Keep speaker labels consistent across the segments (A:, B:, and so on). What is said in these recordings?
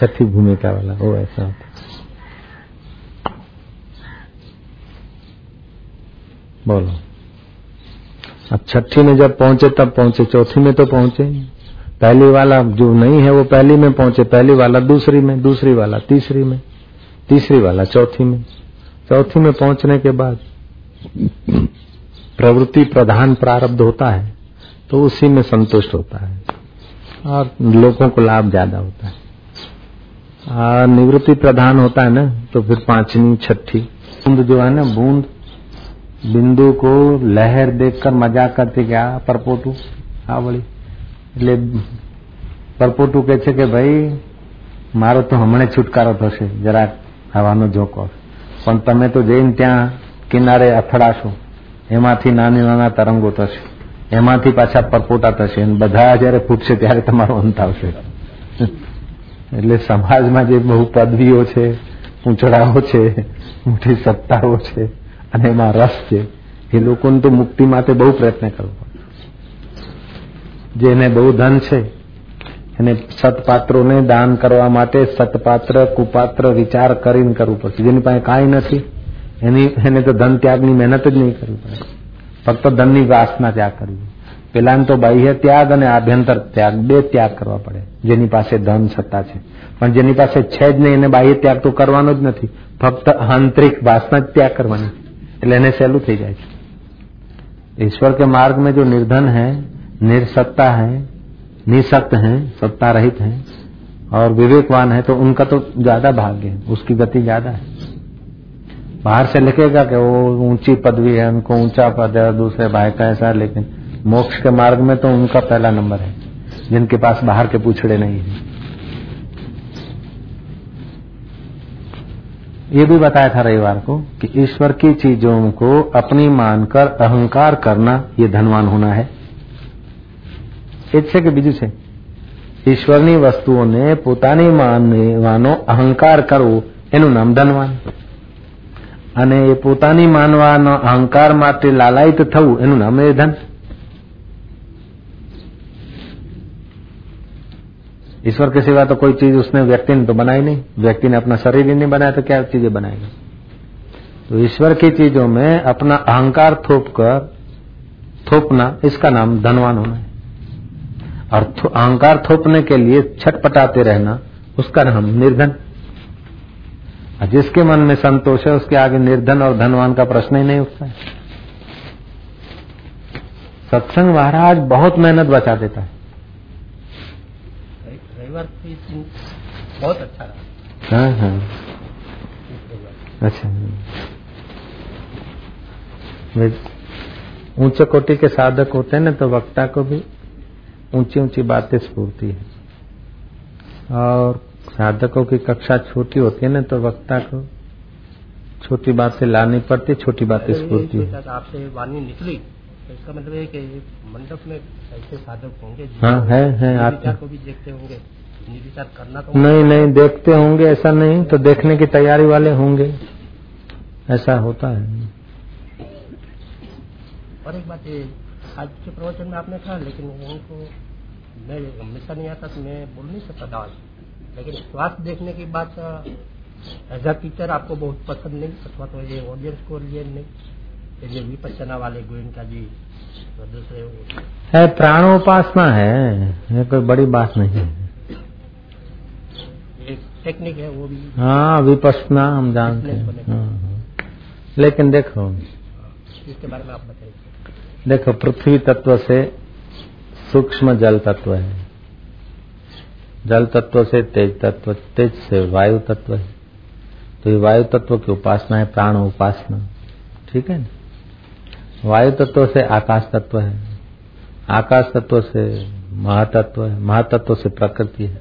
A: छठी भूमिका वाला, वो ऐसा होता बोलो। अब छठी में जब पहुँचे, तब पहुँचे। चौथी में तो पहुँचे पहली वाला जो नहीं है, वो पहली में पहुँचे। पहली वाला दूसरी में, दूसरी वाला तीसरी में, तीसरी वाला चौथी में। चौथी में पहुँचने के बाद प्रवृत्ति प्रधान प्रारब्ध होता है तो उसी में संतुष्ट होता है। और लोगों को लाभ ज़्यादा होता है। और निवृत्ति प्रधान होता है ना तो फिर पांचवी छठी बूंद जो है ना बूंद बिंदु को लहर देखकर मजा करते क्या परपोटू हाँ बोली એટલે પરપોટું કે છે કે ભાઈ મારો તો હમણે છુટકારો થશે જરાક હવાનો ઝોકો પણ તમે તો જઈને ત્યાં કિનારે અથડાશો એમાંથી નાની નાના તરંગો થશે એમાંથી પાછા પરપોટા થશે અને બધા જયારે ફૂટશે ત્યારે તમારો અંત આવશે એટલે સમાજમાં જે બહુ પદવીઓ છે ઊંચડાઓ છે, મોટી સત્તાઓ છે, અને એમાં રસ છે, એ લોકોને તો મુક્તિ માટે બહુ પ્રયત્ન કરવો જેને બહુ ધન છે, એને સતપાત્રોને દાન કરવા માટે સતપાત્ર, કુપાત્ર વિચાર કરીને કરવું પડશે. જેની પાસે કાંઈ નથી, એની, એને તો ધન ત્યાગની મહેનત જ નહીં કરવી પડે. ફક્ત ધનની વાસના ત્યાગ કરવી. પેલાને તો બાહ્ય ત્યાગ અને આભ્યંતર ત્યાગ બે ત્યાગ કરવા પડે જેની પાસે ધન સત્તા છે પણ જેની પાસે છે જ નહીં એને બાહ્ય ત્યાગ તો કરવાનો જ નથી ફક્ત આંતરિક વાસના જ ત્યાગ કરવાની એટલે એને સહેલું થઈ જાય છે ईश्वर के मार्ग में जो निर्धन है निर्सत्ता है निसक्त है सत्ता रहित है और विवेकवान है तो उनका तो ज्यादा भाग्य है उसकी गति ज्यादा है बाहर से लिखेगा कि वो ऊंची पदवी है उनको ऊंचा पद है दूसरे भाई का ऐसा लेकिन मोक्ष के मार्ग में तो उनका पहला नंबर है जिनके पास बाहर के पूछड़े नहीं है ये भी बताया था रविवार को कि ईश्वर की चीजों को अपनी मानकर अहंकार करना ये धनवान होना है એ છે કે બીજું છે ઈશ્વરની વસ્તુઓને પોતાની માનવાનો અહંકાર કરવો એનું નામ ધનવાન અને એ પોતાની માનવાનો અહંકાર માટે લાલાયિત થવું એનું નામ એ ધન ईश्वर के सिवा तो कोई चीज़ उसने व्यक्ति ने तो बनाई नहीं। व्यक्ति ने अपना शरीर ही नहीं बनाया तो क्या चीज़ें बनाएगा? तो ईश्वर की चीज़ों में अपना अहंकार थोप कर थोपना, इसका नाम धनवान होना है। और अहंकार थोपने के लिए छटपटाते रहना, उसका नाम निर्धन। जिसके मन में संतोष है, उसके आगे निर्धन और धनवान का प्रश्न ही नहीं उठता है। सत्संग महाराज बहुत मेहनत बचा देता है।
B: बहुत अच्छा रहा।
A: हाँ हाँ। अच्छा। ऊँचे कोटि के साधक होते हैं ना तो वक्ता को भी ऊँची ऊँची बातें स्फूर्ति है। और साधकों की कक्षा छोटी होती है ना तो वक्ता को छोटी बातें लानी पड़ती छोटी बातें स्फूर्ति है।
B: आपसे वाणी निकली। तो इसका मतलब है कि मंडप में ऐसे साधक होंगे
A: हाँ है है आप
B: को भी देखते होंगे। करना तो
A: नहीं नहीं देखते होंगे ऐसा नहीं तो देखने की तैयारी वाले होंगे। ऐसा होता है।
B: और एक बात ये आज के प्रवचन में आपने कहा लेकिन उनको मैं हमेशा नहीं आता तो मैं बोल नहीं सकता दावा लेकिन स्वास्थ्य देखने की बात एज अ टीचर आपको बहुत पसंद नहीं अथवा तो ये ऑडियंस को लिए नहीं। ये विपचना वाले गोयनका जी तो दूसरे
A: है प्राणोपासना है ये कोई बड़ी बात नहीं है।
B: टेक्निक है वो भी।
A: हाँ विपसना हम जानते हैं। हाँ, हाँ। लेकिन देखो
B: इसके बारे में आप बताइए।
A: देखो पृथ्वी तत्व से सूक्ष्म जल तत्व है। जल तत्व से तेज तत्व तेज से वायु तत्व है। तो ये वायु तत्व की उपासना है प्राण उपासना। ठीक है ना? वायु तत्व से आकाश तत्व है। आकाश तत्व से महातत्व है। महातत्व से प्रकृति है।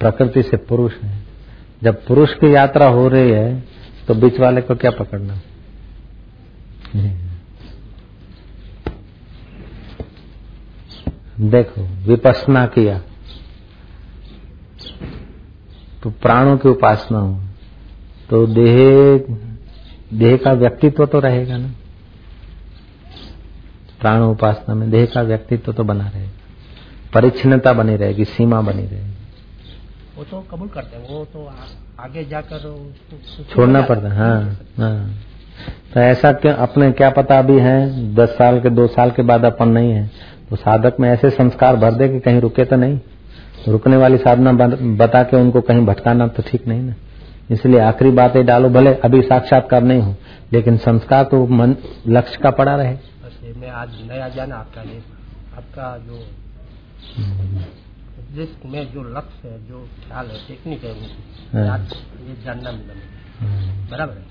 A: प्रकृति से पुरुष है। जब पुरुष की यात्रा हो रही है तो बीच वाले को क्या पकड़ना? देखो, विपसना किया। तो प्राणों की उपासना हो। तो देह देह का व्यक्तित्व तो रहेगा ना? प्राण उपासना में देह का व्यक्तित्व तो बना रहेगा। परिच्छिन्नता बनी रहेगी, सीमा बनी रहेगी।
B: वो तो कबूल करते हैं वो तो आगे जाकर
A: छोड़ना पड़ता है हाँ हाँ। तो ऐसा क्यों अपने क्या पता अभी है दस साल के दो साल के बाद अपन नहीं है। तो साधक में ऐसे संस्कार भर दे कि कहीं रुके तो नहीं। रुकने वाली साधना बता के उनको कहीं भटकाना तो ठीक नहीं ना। इसलिए आखिरी बातें डालो भले अभी साक्षात्कार नहीं हो लेकिन संस्कार तो मन लक्ष्य का पड़ा रहे।
B: मैं आज नया जाना आपका लिए आपका जो जिस में जो लक्ष्य है जो ख्याल है टेक्निक है हाँ। आज ये जानना मिला हाँ। बराबर है?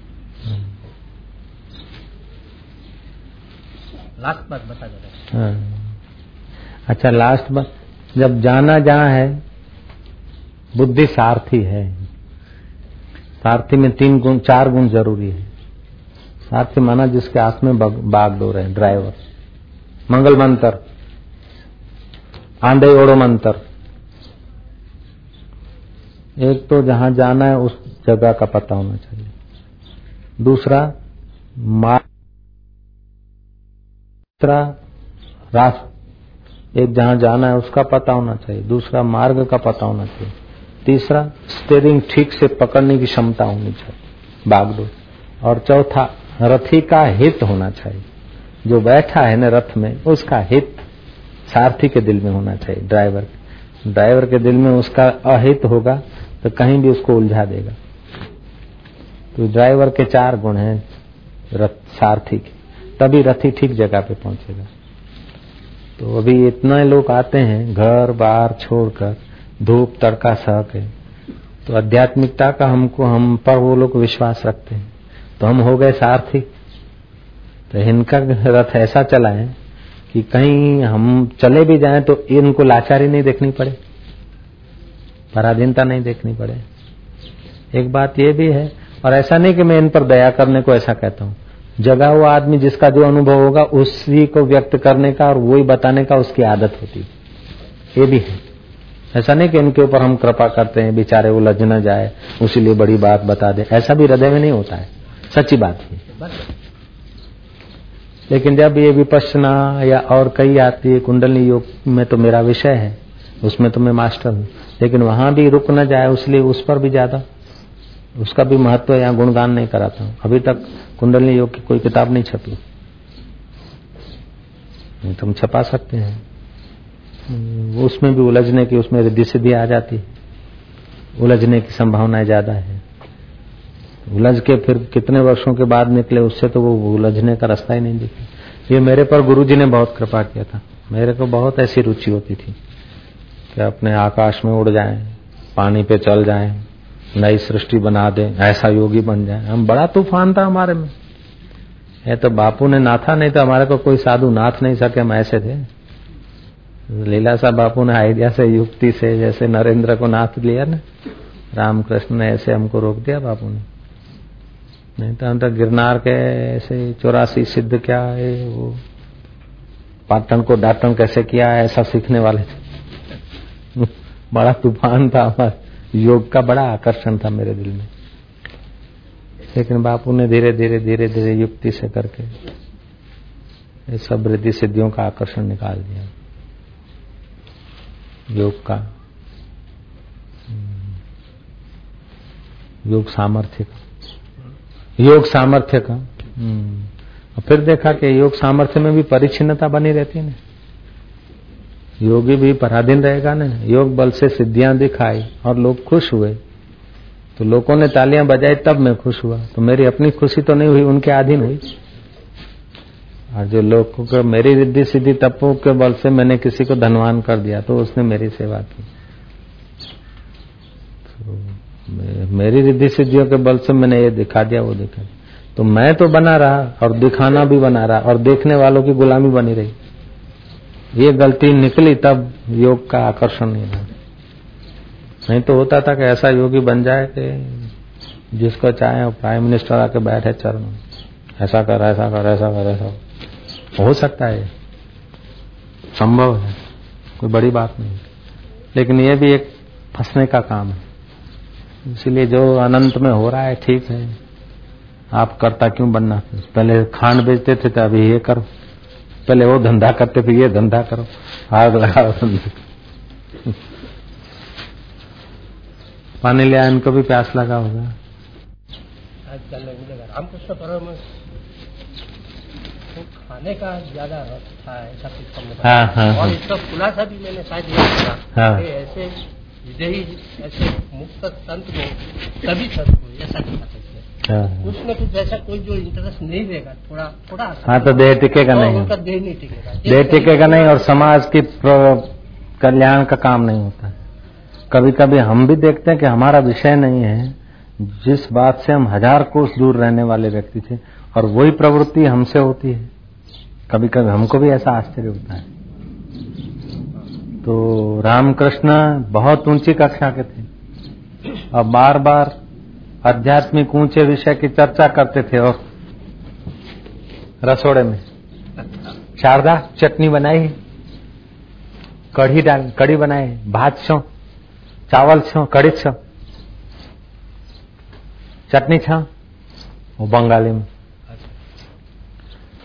B: लास्ट हाँ। बात बता
A: दे अच्छा लास्ट बात। जब जाना जहाँ है बुद्धि सारथी है। सारथी में तीन गुण चार गुण ज़रूरी है। सारथी माना जिसके हाथ में बागडोर है ड्राइवर मंगल मंत्र आंधे ओड़ो मंत्र। एक तो जहाँ जाना है, उस जगह का पता होना चाहिए। दूसरा मात्रा रास एक जहाँ जाना है, उसका पता होना चाहिए। दूसरा, मार्ग का पता होना चाहिए। तीसरा स्टेरिंग ठीक से पकड़ने की क्षमता होनी चाहिए, बागडोर। और चौथा, रथी का हित होना चाहिए। जो बैठा है ना रथ में, उसका हित सारथी के दिल में होना चाहिए, ड्राइवर। ड्राइवर के दिल में उसका अहित होगा तो कहीं भी उसको उलझा देगा। तो ड्राइवर के चार गुण हैं, रथ सारथी के तभी रथी ठीक जगह पे पहुंचेगा। तो अभी इतने लोग आते हैं, घर बार छोड़कर, धूप, तड़का सह के। तो आध्यात्मिकता का हमको, हम पर वो लोग विश्वास रखते हैं। तो हम हो गए सारथी तो इनका रथ ऐसा चला है कि कहीं हम चले भी जाएँ तो इनको लाचारी नहीं देखनी पड़े। पराधीनता नहीं देखनी पड़े। एक बात यह भी है, और ऐसा नहीं कि मैं इन पर दया करने को ऐसा कहता हूँ। जगा हुआ आदमी जिसका जो अनुभव होगा, उसी को व्यक्त करने का और वही बताने का उसकी आदत होती ये भी है। ऐसा नहीं कि इनके ऊपर हम कृपा करते हैं, बेचारे उलझ न जाए, उसी लिए बड़ी बात बता दे। ऐसा भी हृदय में नहीं होता है। सच्ची बात है। लेकिन जब ये विपसना या और कई आती है कुंडली योग में तो मेरा विषय है, उसमें तो मैं मास्टर हूँ। लेकिन वहाँ भी रुक न जाए, उसलिए उस पर भी ज़्यादा। उसका भी महत्व या गुणगान नहीं कराता हूँ। अभी तक कुंडली योग की कोई किताब नहीं छपी। नहीं तुम छपा सकते हैं। उसमें भी उलझने की, उसमें रिद्धि सिद्धि आ जाती उलझने की संभावनाएँ ज़्यादा है। उलझ के फिर कितने वर्षों के बाद निकले, उससे तो वो उलझने का रास्ता ही नहीं दिखा ये मेरे पर गुरु जी ने बहुत कृपा किया था। मेरे को बहुत ऐसी रुचि होती थी। कि अपने आकाश में उड़ जाएँ, पानी पे चल जाएँ, नई सृष्टि बना दे, ऐसा योगी बन जाए। हम बड़ा तूफ़ान था हमारे में। ये तो बापू ने नाथा नहीं तो हमारे को कोई साधु नाथ नहीं सके हम ऐसे थे। लीला सा बापू ने आइडिया से, युक्ति से, जैसे नरेंद्र को नाथ लिया ना, रामकृष्ण ने ऐसे हमको रोक दिया बापू ने। नहीं तो हम तो गिरनार के ऐसे चौरासी सिद्ध क्या है, वो पाटन को डाटन कैसे किया ऐसा सीखने वाले थे। बड़ा तूफ़ान था हमारे। योग का बड़ा आकर्षण था मेरे दिल में। लेकिन बापू ने धीरे धीरे धीरे धीरे युक्ति से करके सब वृद्धि सिद्धियों का आकर्षण निकाल दिया। योग का हम्म, योग सामर्थ्य का। योग सामर्थ्य का हम्म। फिर देखा कि योग सामर्थ्य में भी परिचिनता बनी रहती है ना। योगी भी पराधीन रहेगा ना? योग बल से सिद्धियाँ दिखाई और लोग खुश हुए। तो लोगों ने तालियाँ बजाई, तब मैं खुश हुआ। तो मेरी अपनी खुशी तो नहीं हुई, उनके अधीन हुई। और जो लोगों को मेरी रिद्धि सिद्धि तपों के बल से मैंने किसी को धनवान कर दिया तो उसने मेरी सेवा की। तो मेरी रिद्धि सिद्धियों के बल से मैंने ये दिखा दिया, वो दिखा। दिया तो मैं तो बना रहा और दिखाना भी बना रहा और देखने वालों की गुलामी बनी रही। ये गलती निकली, तब योग का आकर्षण नहीं रहा नहीं तो होता था कि ऐसा योगी बन जाए कि जिसको चाहे प्राइम मिनिस्टर आके बैठे चरण ऐसा कर ऐसा कर ऐसा कर, ऐसा हो सकता है, संभव है, कोई बड़ी बात नहीं। लेकिन ये भी एक फंसने का काम है। इसीलिए जो अनंत में हो रहा है, ठीक है। आप करता क्यों बनना? पहले खांड बेचते थे तो अभी ये करो। पहले वो धंधा करते थे ये धंधा करो आग लगाओ धंधा पानी लिया इनको भी प्यास लगा होगा
B: रामकृष्ण परमहंस तो खाने का ज़्यादा रस था ऐसा कुछ हमने
A: हाँ, हाँ,
B: और
A: हाँ।
B: इसका खुलासा भी मैंने शायद ये किया
A: हाँ।
B: ऐसे विदेही ऐसे मुक्त तंत्र में कभी संत को ऐसा नहीं कर सकते
A: हाँ।
B: कुछ न कुछ ऐसा कोई जो इंटरेस्ट नहीं देगा थोड़ा थोड़ा
A: हाँ तो देह टिकेगा
B: तो
A: नहीं।
B: उनका देह नहीं टिकेगा।
A: देह टिकेगा नहीं और समाज की कल्याण का काम नहीं होता। कभी कभी हम भी देखते हैं कि हमारा विषय नहीं है। जिस बात से हम हज़ार कोस दूर रहने वाले व्यक्ति थे और वही प्रवृत्ति हमसे होती है। कभी कभी हमको भी ऐसा आश्चर्य होता है। तो रामकृष्ण बहुत ऊँची कक्षा के थे। और बार बार आध्यात्मिक ऊँचे विषय की चर्चा करते थे और रसोड़े में। शारदा, चटनी बनाई, कढ़ी डाल, कढ़ी बनाए भात छो, चावल छो, कढ़ी छो, चटनी छो, वो बंगाली में।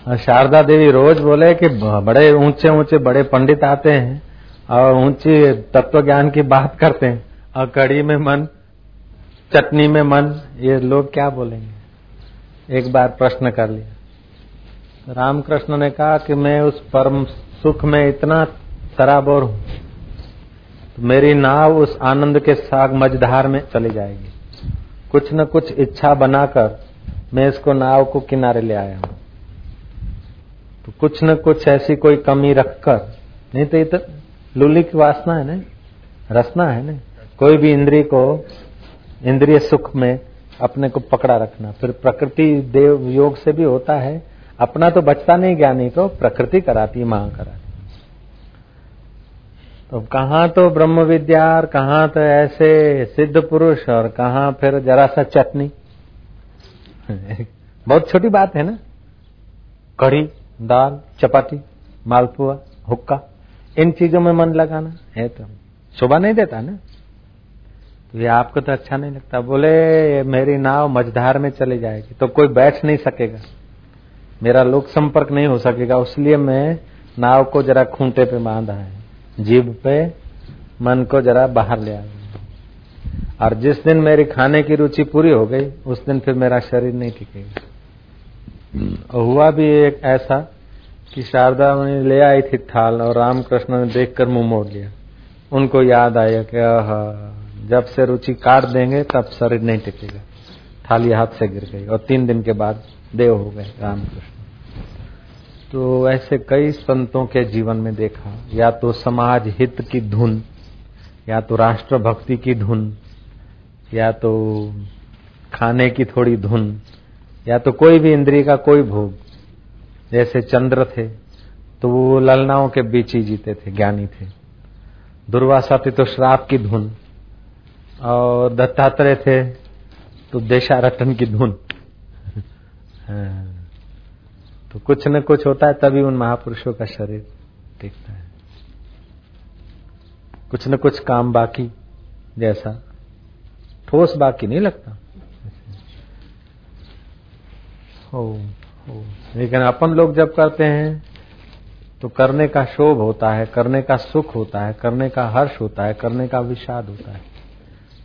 A: और शारदा देवी रोज बोले कि बड़े ऊँचे ऊँचे बड़े पंडित आते हैं और ऊँची तत्व ज्ञान की बात करते हैं और कड़ी में मन चटनी में मन, ये लोग क्या बोलेंगे? एक बार प्रश्न कर लिया। रामकृष्ण ने कहा कि मैं उस परम सुख में इतना तराबोर हूँ तो मेरी नाव उस आनंद के साग मझधार में चली जाएगी। कुछ न कुछ इच्छा बनाकर मैं इसको नाव को किनारे ले आया हूँ। तो कुछ न कुछ ऐसी कोई कमी रखकर, नहीं तो ये तो लूली की वासना है ना? रसना है ना? कोई भी इंद्री को इंद्रिय सुख में अपने को पकड़ा रखना। फिर प्रकृति देव योग से भी होता है, अपना तो बचता नहीं ज्ञानी को, प्रकृति कराती, माँ कराती। तो कहाँ तो ब्रह्म विद्या और कहाँ तो ऐसे सिद्ध पुरुष और कहाँ फिर जरा सा चटनी? बहुत छोटी बात है ना? कढ़ी, दाल, चपाती, मालपुआ, हुक्का, इन चीज़ों में मन लगाना है तो शोभा नहीं देता ना? ये आपको तो अच्छा नहीं लगता। बोले, मेरी नाव मझधार में चली जाएगी तो कोई बैठ नहीं सकेगा। मेरा लोक संपर्क नहीं हो सकेगा इसलिए मैं नाव को जरा खूंटे पे बांधा है, जीभ पे, मन को जरा बाहर ले आया और जिस दिन मेरी खाने की रुचि पूरी हो गई, उस दिन फिर मेरा शरीर नहीं टिकेगा। हुआ भी एक ऐसा कि शारदा ने ले आई थी थाल और रामकृष्ण ने देखकर मुँह मोड़ लिया। उनको याद आया कि आहा। जब से रुचि काट देंगे, तब शरीर नहीं टिकेगा। थाली हाथ से गिर गई और तीन दिन के बाद देव हो गए रामकृष्ण। तो ऐसे कई संतों के जीवन में देखा, या तो समाज हित की धुन, या तो राष्ट्र भक्ति की धुन, या तो खाने की थोड़ी धुन, या तो कोई भी इंद्रिय का कोई भोग। जैसे चंद्र थे तो वो ललनाओं के बीच ही जीते थे, ज्ञानी थे। दुर्वासा थे तो श्राप की धुन और दत्तात्रेय थे तो देशारटन की धुन। हाँ। तो कुछ न कुछ होता है, तभी उन महापुरुषों का शरीर टिकता है। कुछ न कुछ काम बाकी जैसा। ठोस बाकी नहीं लगता। हो हो। लेकिन अपन लोग जब करते हैं तो करने का शोभ होता है, करने का सुख होता है, करने का हर्ष होता है, करने का विषाद होता है।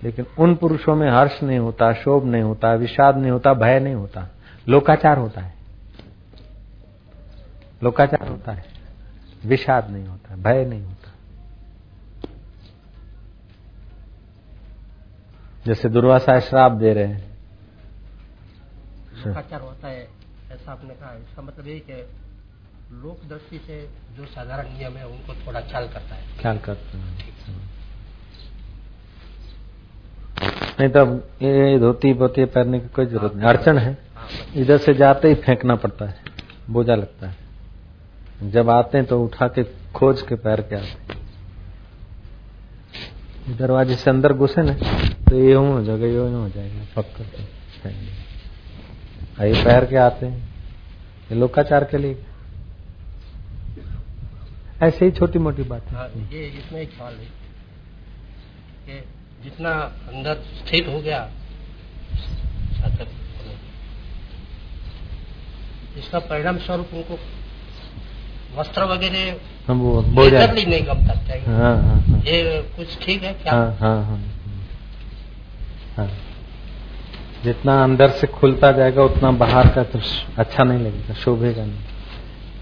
A: लेकिन उन पुरुषों में हर्ष नहीं होता शोभ नहीं होता विषाद नहीं होता भय नहीं होता। लोकाचार होता है। लोकाचार होता है। विषाद नहीं होता भय नहीं होता। जैसे दुर्वासा श्राप दे रहे हैं।
B: लोकाचार होता है ऐसा आपने कहा। इसका मतलब ये कि लोक दृष्टि से जो साधारण नियम है उनको थोड़ा ख्याल करता है।
A: ख्याल करते हैं। नहीं तो ये धोती पोती पहनने की कोई ज़रूरत नहीं। अड़चन है।
B: हाँ,
A: इधर से जाते ही फेंकना पड़ता है। बोझा लगता है। जब आते हैं तो उठा के खोज के पैर के आते दरवाजे से अंदर घुसे ना तो ये हो जाएगा यूँ हो जाएगा पक्का देंगे। और ये पैर के आते हैं। ये लोकाचार के लिए। ऐसे ही छोटी मोटी बात।
B: हाँ,
A: है
B: ये इसमें एक सवाल है जितना अंदर स्थित हो गया साधक इसका परिणाम स्वरूप उनको वस्त्र वगैरह
A: वो बोझा
B: exactly नहीं गमता
A: हाँ हाँ हाँ।
B: ये कुछ ठीक है क्या?
A: हाँ हाँ हाँ। हाँ। जितना अंदर से खुलता जाएगा उतना बाहर का तो अच्छा नहीं लगेगा शोभेगा नहीं।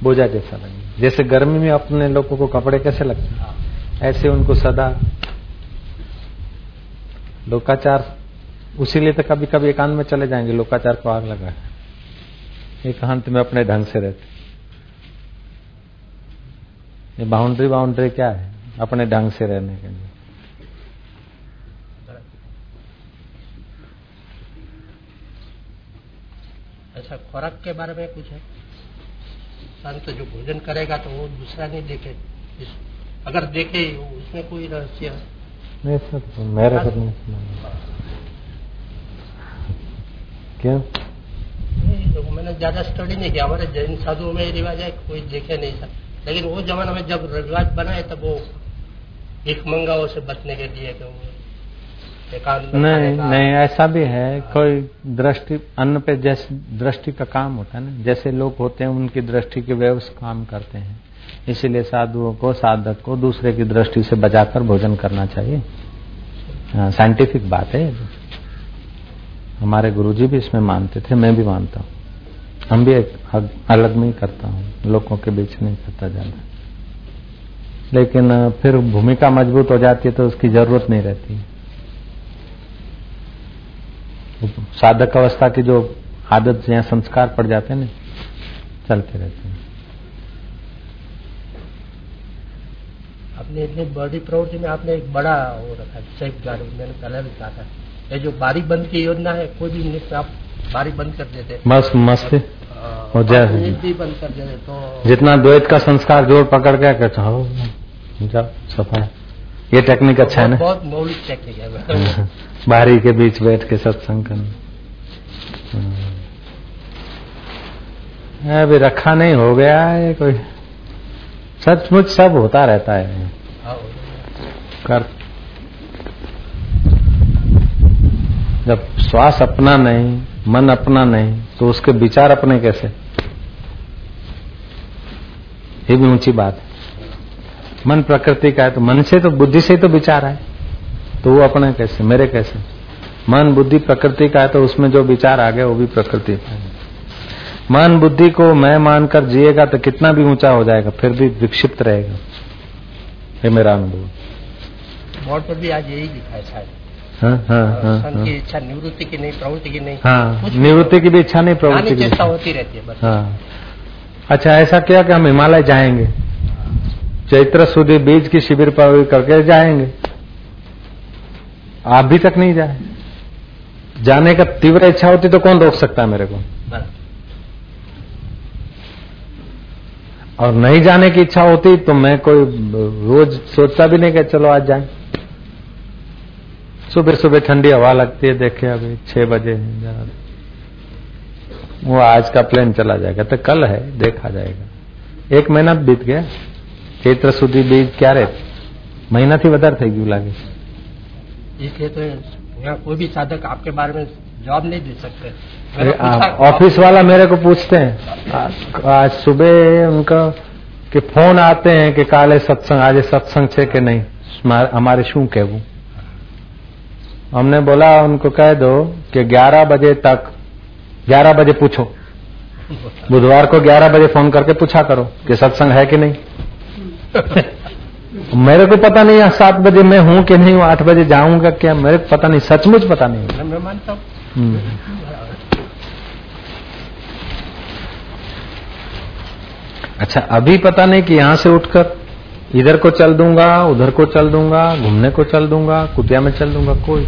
A: बोझा जैसा लगेगा। जैसे गर्मी में अपने लोगों को कपड़े कैसे लगते हैं। ऐसे उनको सदा लोकाचार उसीलिए तो कभी कभी एकांत में चले जाएँगे, लोकाचार को आग लगा है। एकांत में अपने ढंग से रहते ये बाउंड्री बाउंड्री क्या है? अपने ढंग से रहने के लिए।
B: अच्छा खुराक के बारे में कुछ है? संत जो भोजन करेगा तो वो दूसरा नहीं देखे। अगर देखे, उसमें कोई रहस्य है?
A: नहीं सर तो मेरे को नहीं सुना क्यों
B: तो मैंने ज़्यादा स्टडी नहीं किया। हमारे जैन साधुओं में रिवाज है कोई देखे नहीं था लेकिन वो जमाना में जब रिवाज बनाए तब वो भीख मंगाओं से बचने के लिए
A: नहीं नहीं ऐसा भी है कोई दृष्टि अन्न पे जैसे दृष्टि का काम होता है ना जैसे लोग होते हैं उनकी दृष्टि के व्यवस्थ काम करते हैं। इसीलिए साधुओं को, साधक को दूसरे की दृष्टि से बचाकर भोजन करना चाहिए। साइंटिफिक बात है हमारे गुरुजी भी इसमें मानते थे, मैं भी मानता हूँ। हम भी अलग में ही करता हूँ, लोगों के बीच नहीं करता ज़्यादा लेकिन फिर भूमिका मज़बूत हो जाती है तो उसकी ज़रूरत नहीं रहती। साधक अवस्था की जो आदत या संस्कार पड़ जाते हैं ना, चलते रहते हैं।
B: आपने इतनी बड़ी प्रवृत्ति में आपने एक बड़ा वो रखा सेफ़ गाड़ी मैंने पहले भी कहा था। ये जो बारी बंद की योजना है कोई भी मिनट आप बारी बंद कर देते।
A: मस्त मस्त
B: हो। जाए बंद कर देते तो
A: जितना द्वैत का संस्कार जोड़ पकड़ के कहते हो जाओ ये टेक्निक अच्छा है ना?
B: बहुत मौलिक टेक्निक है।
A: बारी के बीच बैठ के सत्संग करना। हाँ। अभी रखा नहीं हो गया है कोई सचमुच सब होता रहता है। कर। जब श्वास अपना नहीं, मन अपना नहीं तो उसके विचार अपने कैसे? ये भी ऊँची बात है। मन प्रकृति का है तो मन से तो बुद्धि से तो विचार है तो वो अपने कैसे? मेरे कैसे? मन बुद्धि प्रकृति का है तो उसमें जो विचार आ गया, वो भी प्रकृति का है। मन बुद्धि को मैं मानकर जिएगा तो कितना भी ऊँचा हो जाएगा, फिर भी विक्षिप्त रहेगा। ये मेरा अनुभव।
B: बोर्ड पर भी आज यही लिखा है शायद।
A: हाँ, हाँ, हाँ, हाँ,
B: की इच्छा निवृत्ति की नहीं प्रवृत्ति की नहीं।
A: हाँ निवृत्ति की भी इच्छा नहीं प्रवृत्ति की
B: चेष्टा होती रहती है बस।
A: हाँ। अच्छा ऐसा क्या कि हम हिमालय जाएँगे। चैत्र सुधी बीज की शिविर पर करके जाएँगे। आप भी तक नहीं जाए। जाने का तीव्र इच्छा होती तो कौन रोक सकता है मेरे को? और नहीं जाने की इच्छा होती तो मैं कोई रोज सोचता भी नहीं कि चलो आज जाए सुबह सुबह ठंडी हवा लगती है देखे अभी छह बजे वो आज का प्लेन चला जाएगा तो कल है देखा जाएगा एक महीना बीत गया चैत्र સુધી बीज क्या रहे महीना थी વધારે થઈ ગયું लागे
B: इसलिए तो यहाँ कोई भी साधक आपके बारे में जवाब नहीं दे सकते
A: ऑफ़िस वाला मेरे को पूछते हैं। आज सुबह उनका कि फ़ोन आते हैं कि काले सत्संग आज सत्संग छे कि नहीं? हमारे शू कहू हमने बोला उनको कह दो कि 11 बजे तक 11 बजे पूछो। बुधवार को 11 बजे फ़ोन करके पूछा करो कि सत्संग है कि नहीं। मेरे को पता नहीं है सात बजे मैं हूँ कि नहीं हूँ आठ बजे जाऊँगा क्या? मेरे को पता नहीं सचमुच पता नहीं
B: मैं मानता हूँ।
A: अच्छा अभी पता नहीं कि यहाँ से उठकर इधर को चल दूँगा, उधर को चल दूँगा, घूमने को चल दूँगा कुटिया में चल दूँगा, कोई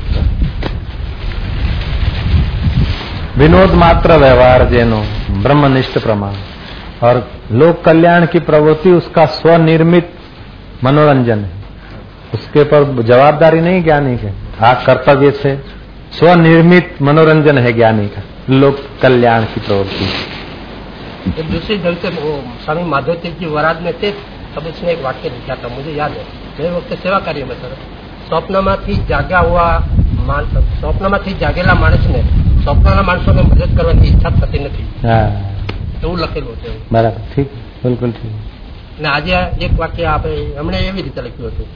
A: विनोद मात्र व्यवहार जेनो, ब्रह्मनिष्ठ प्रमाण। और लोक कल्याण की प्रवृत्ति उसका स्वनिर्मित मनोरंजन है। उसके पर जवाबदारी नहीं ज्ञानी के। हाँ कर्तव्य से स्वनिर्मित मनोरंजन है ज्ञानी का, लोक कल्याण की प्रवृत्ति।
B: जब दूसरी दल से स्वामी माधव देव जी वराद में थे तब उसने एक वाक्य लिखा था मुझे याद સર સ્વપ્નમાંથી જાગ્યા હોવા સ્વપ્નમાંથી જાગેલા માણસને સ્વપ્નના માણસોને મદદ કરવાની ઈચ્છા થતી નથી. એવું લખેલું છે
A: બરાબર. ઠીક. બિલકુલ ઠીક.
B: અને આજે એક વાક્ય આપણે હમણે એવી રીતે લખ્યું હતું.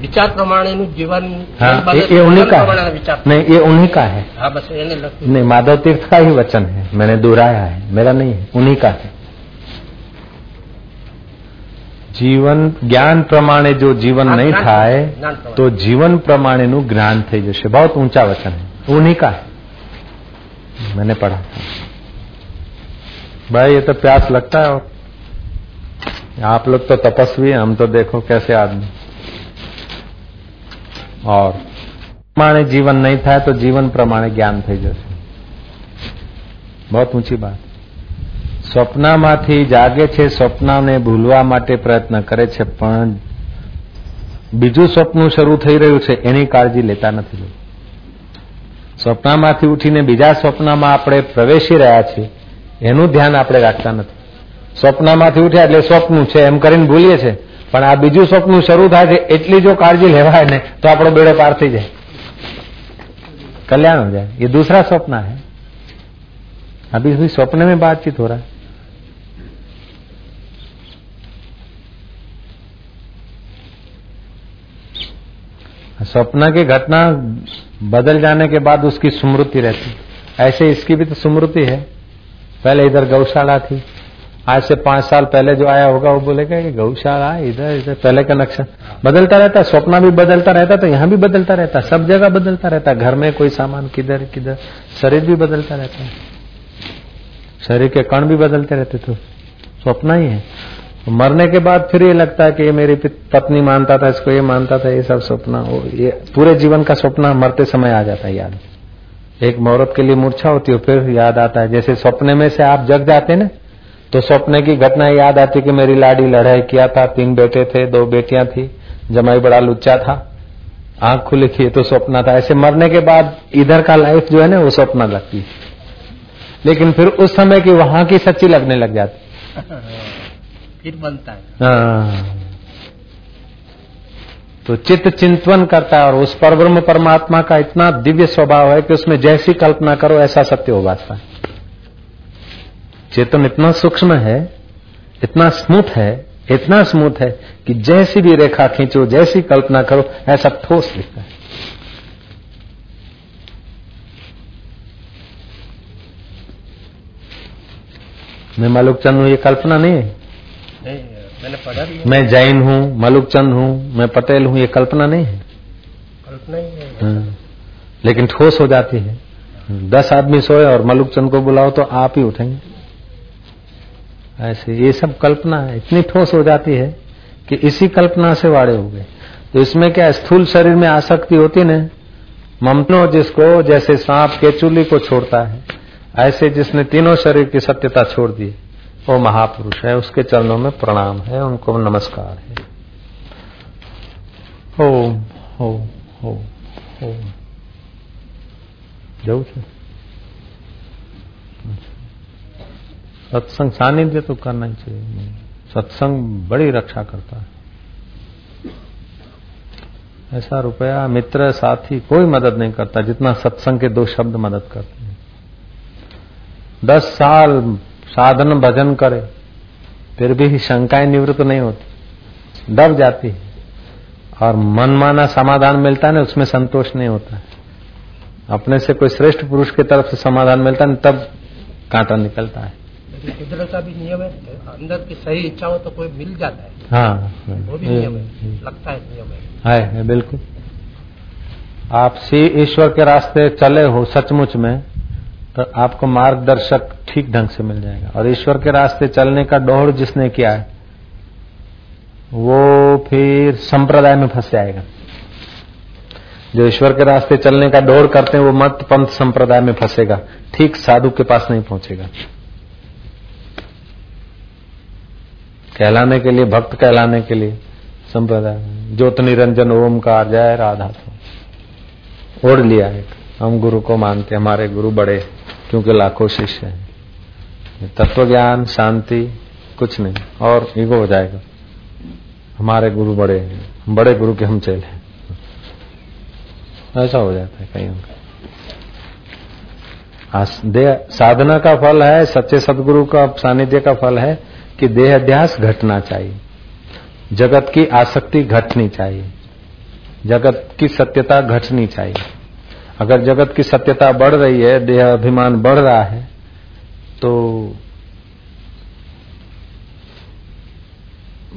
B: વિચાર પ્રમાણેનું જીવન
A: हाँ
B: એ બાબત
A: ये, ये उन्हीं
B: જીવન
A: का
B: પ્રમાણેના
A: है
B: વિચાર
A: नहीं ये उन्हीं का है
B: હા બસ એને લગતું
A: नहीं माधव तीर्थ का ही वचन है मैंने दोहराया है मेरा नहीं है उन्हीं का है જીવન જ્ઞાન પ્રમાણે જો જીવન
B: हाँ,
A: નહીં
B: ज्ञान
A: થાય
B: ज्ञान प्रमाणे।
A: તો જીવન પ્રમાણેનું જ્ઞાન થઈ જશે बहुत ऊंचा वचन है उन्हीं का है मैंने पढ़ा था भाई ये तो प्यास लगता है और आप लोग तो तपस्वी हैं हम तो देखो कैसे आदमी और પ્રમાણે જીવન નહીં થાય તો જીવન પ્રમાણે જ્ઞાન થઈ જશે बहुत ઊંચી વાત સ્વપ્નમાંથી જાગે છે સ્વપ્નને ભૂલવા માટે પ્રયત્ન કરે છે પણ બીજું સ્વપ્ન શરૂ થઈ રહ્યું છે એની કાળજી લેતા નથી લોકો સ્વપ્નમાંથી ઉઠીને બીજા સ્વપ્નમાં આપણે પ્રવેશી રહ્યા છીએ એનું ધ્યાન આપણે રાખતા નથી સ્વપ્નમાંથી ઉઠ્યા એટલે સ્વપ્ન છે એમ કરીને ભૂલીએ છે પણ આ બીજું સ્વપ્ન શરૂ થાય છે એટલી જો કાળજી લેવાય ને તો આપણો બેડો પાર થઈ જાય कल्याण हो जाए ये दूसरा स्वप्न है अभी भी स्वप्न में बातचीत हो रहा है स्वप्न की घटना बदल जाने के बाद उसकी स्मृति रहती ऐसे इसकी भी तो स्मृति है पहले इधर गौशाला थी आज से पाँच साल पहले जो आया होगा, वो बोलेगा कि गौशाला, इधर इधर, पहले का नक्शा बदलता रहता है स्वप्न भी बदलता रहता तो यहाँ भी बदलता रहता, सब जगह बदलता रहता, घर में कोई सामान किधर किधर, शरीर भी बदलता रहता है। शरीर के कण भी बदलते रहते तो स्वप्न ही है। मरने के बाद फिर ये लगता है कि ये मेरी पत्नी मानता था, इसको ये मानता था, ये सब स्वप्न ये पूरे जीवन का स्वप्न मरते समय आ जाता है याद। एक औरत के लिए मूर्छा होती है, फिर याद आता है। जैसे सपने में से आप जग जाते ना तो सपने की घटना याद आती कि मेरी लाडी लड़ाई किया था तीन बेटे थे दो बेटियाँ थी जमाई बड़ा लुच्चा था। आँख खुली थी तो सपना था। ऐसे मरने के बाद इधर का लाइफ जो है ना वो सपना लगती। लेकिन फिर उस समय की वहाँ की सच्ची लगने लग जाती।
B: फिर बनता है।
A: हाँ। तो चित्त चिंतवन करता है और उस परब्रह्म परमात्मा का इतना दिव्य स्वभाव है कि उसमें जैसी कल्पना करो ऐसा सत्य हो जाता है। चेतन इतना सूक्ष्म है इतना स्मूथ है इतना स्मूथ है कि जैसी भी रेखा खींचो जैसी कल्पना करो ऐसा ठोस दिखता है। मैं मालूक चंद हूँ ये कल्पना नहीं है?
B: मैंने पढ़ा भी
A: मैं जैन हूँ मालूक चंद हूँ मैं पटेल हूँ ये कल्पना नहीं है।
B: कल्पना ही है।
A: हाँ। लेकिन ठोस हो जाती है। दस आदमी सोए और मलुक चंद को बुलाओ तो आप ही उठेंगे। ऐसे, ये सब कल्पना है, इतनी ठोस हो जाती है कि इसी कल्पना से वाड़े हो गए। तो इसमें क्या स्थूल शरीर में आसक्ति होती न ममनो जिसको, जैसे सांप केचुली को छोड़ता है, ऐसे जिसने तीनों शरीर की सत्यता छोड़ दी, वो महापुरुष है, उसके चरणों में प्रणाम है, उनको नमस्कार है। ओम ओम ओम ओम। જવું सत्संग सानिध्य तो करना ही चाहिए। सत्संग बड़ी रक्षा करता है। ऐसा रुपया मित्र साथी कोई मदद नहीं करता, जितना सत्संग के दो शब्द मदद करते हैं। दस साल साधन भजन करे, फिर भी शंकाएँ निवृत्त नहीं होती। दब जाती है। और मनमाना समाधान मिलता है ना, उसमें संतोष नहीं होता है। अपने से कोई श्रेष्ठ पुरुष की तरफ़ से समाधान मिलता है तब कांटा निकलता है।
B: लेकिन कुदरत का भी नियम है अंदर की सही इच्छा हो तो कोई मिल जाता है।
A: हाँ।
B: वो भी नियम है लगता है नियम है।
A: है, बिल्कुल। आप सी ईश्वर के रास्ते चले हो सचमुच में तो आपको मार्गदर्शक ठीक ढंग से मिल जाएगा। और ईश्वर के रास्ते चलने का डोहड़ जिसने किया है वो फिर संप्रदाय में फंस जाएगा। जो ईश्वर के रास्ते चलने का डोर करते हैं वो मत पंथ संप्रदाय में फंसेगा। ठीक साधु के पास नहीं पहुंचेगा। कहलाने के लिए, भक्त कहलाने के लिए, संप्रदाय ज्योत निरंजन ओमकार जय राधा तो ओढ़ लिया एक। हम गुरु को मानते हमारे गुरु बड़े क्योंकि लाखों शिष्य हैं। तत्व ज्ञान शांति, कुछ नहीं, और ईगो हो जाएगा। हमारे गुरु बड़े हैं। बड़े गुरु के हम चेले ऐसा हो जाता है कहीं साधना का फल है, सच्चे सदगुरु का, सानिध्य का फल है कि देह अध्यास घटना चाहिए। जगत की आसक्ति घटनी चाहिए। जगत की सत्यता घटनी चाहिए। अगर जगत की सत्यता बढ़ रही है देह अभिमान बढ़ रहा है तो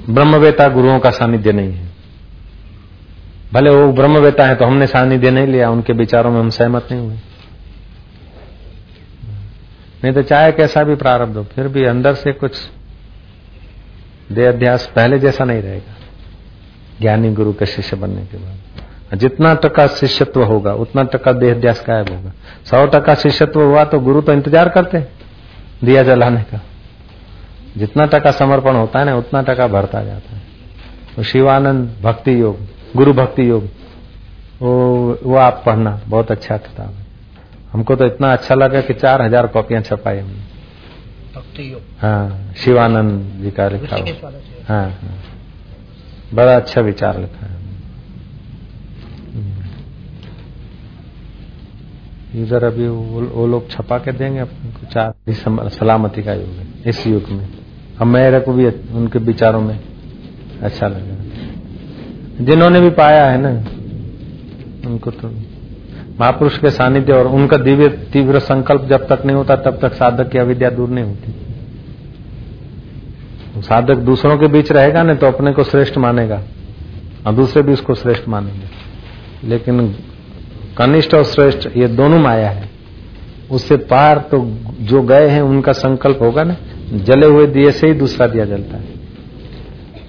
A: ब्रह्मवेता गुरुओं का सानिध्य नहीं है। भले वो ब्रह्मवेता है तो हमने सानिध्य नहीं लिया, उनके विचारों में हम सहमत नहीं हुए। नहीं तो चाहे कैसा भी प्रारब्ध हो, फिर भी अंदर से कुछ देह अध्यास पहले जैसा नहीं रहेगा। ज्ञानी गुरु के शिष्य बनने के बाद। जितना टका शिष्यत्व होगा, उतना टका देह अध्यास गायब होगा। सौ टका शिष्यत्व हुआ तो गुरु तो इंतज़ार करते दिया जलाने का। जितना टका समर्पण होता है ना, उतना टका भरता जाता है। तो शिवानंद भक्ति योग, गुरु भक्ति योग, वो वो आप पढ़ना, बहुत अच्छा किताब है। हमको तो इतना अच्छा लगा कि चार हज़ार कॉपियाँ छपाई हमने। हाँ शिवानंद जी का लिखा हुआ। हाँ हाँ। बड़ा अच्छा विचार लिखा है। इधर अभी वो, लोग छपा के देंगे अपने चार। सलामती का युग है इस युग में। अब मेरे को भी उनके विचारों में अच्छा लगा जिन्होंने भी पाया है ना उनको तो महापुरुष के सानिध्य और उनका दिव्य, तीव्र संकल्प जब तक नहीं होता, तब तक साधक की अविद्या दूर नहीं होती। साधक दूसरों के बीच रहेगा ना तो अपने को श्रेष्ठ मानेगा। और दूसरे भी उसको श्रेष्ठ मानेंगे। लेकिन कनिष्ठ और श्रेष्ठ, ये दोनों माया है। उससे पार तो जो गए हैं, उनका संकल्प होगा ना? जले हुए दिए से ही दूसरा दिया जलता है।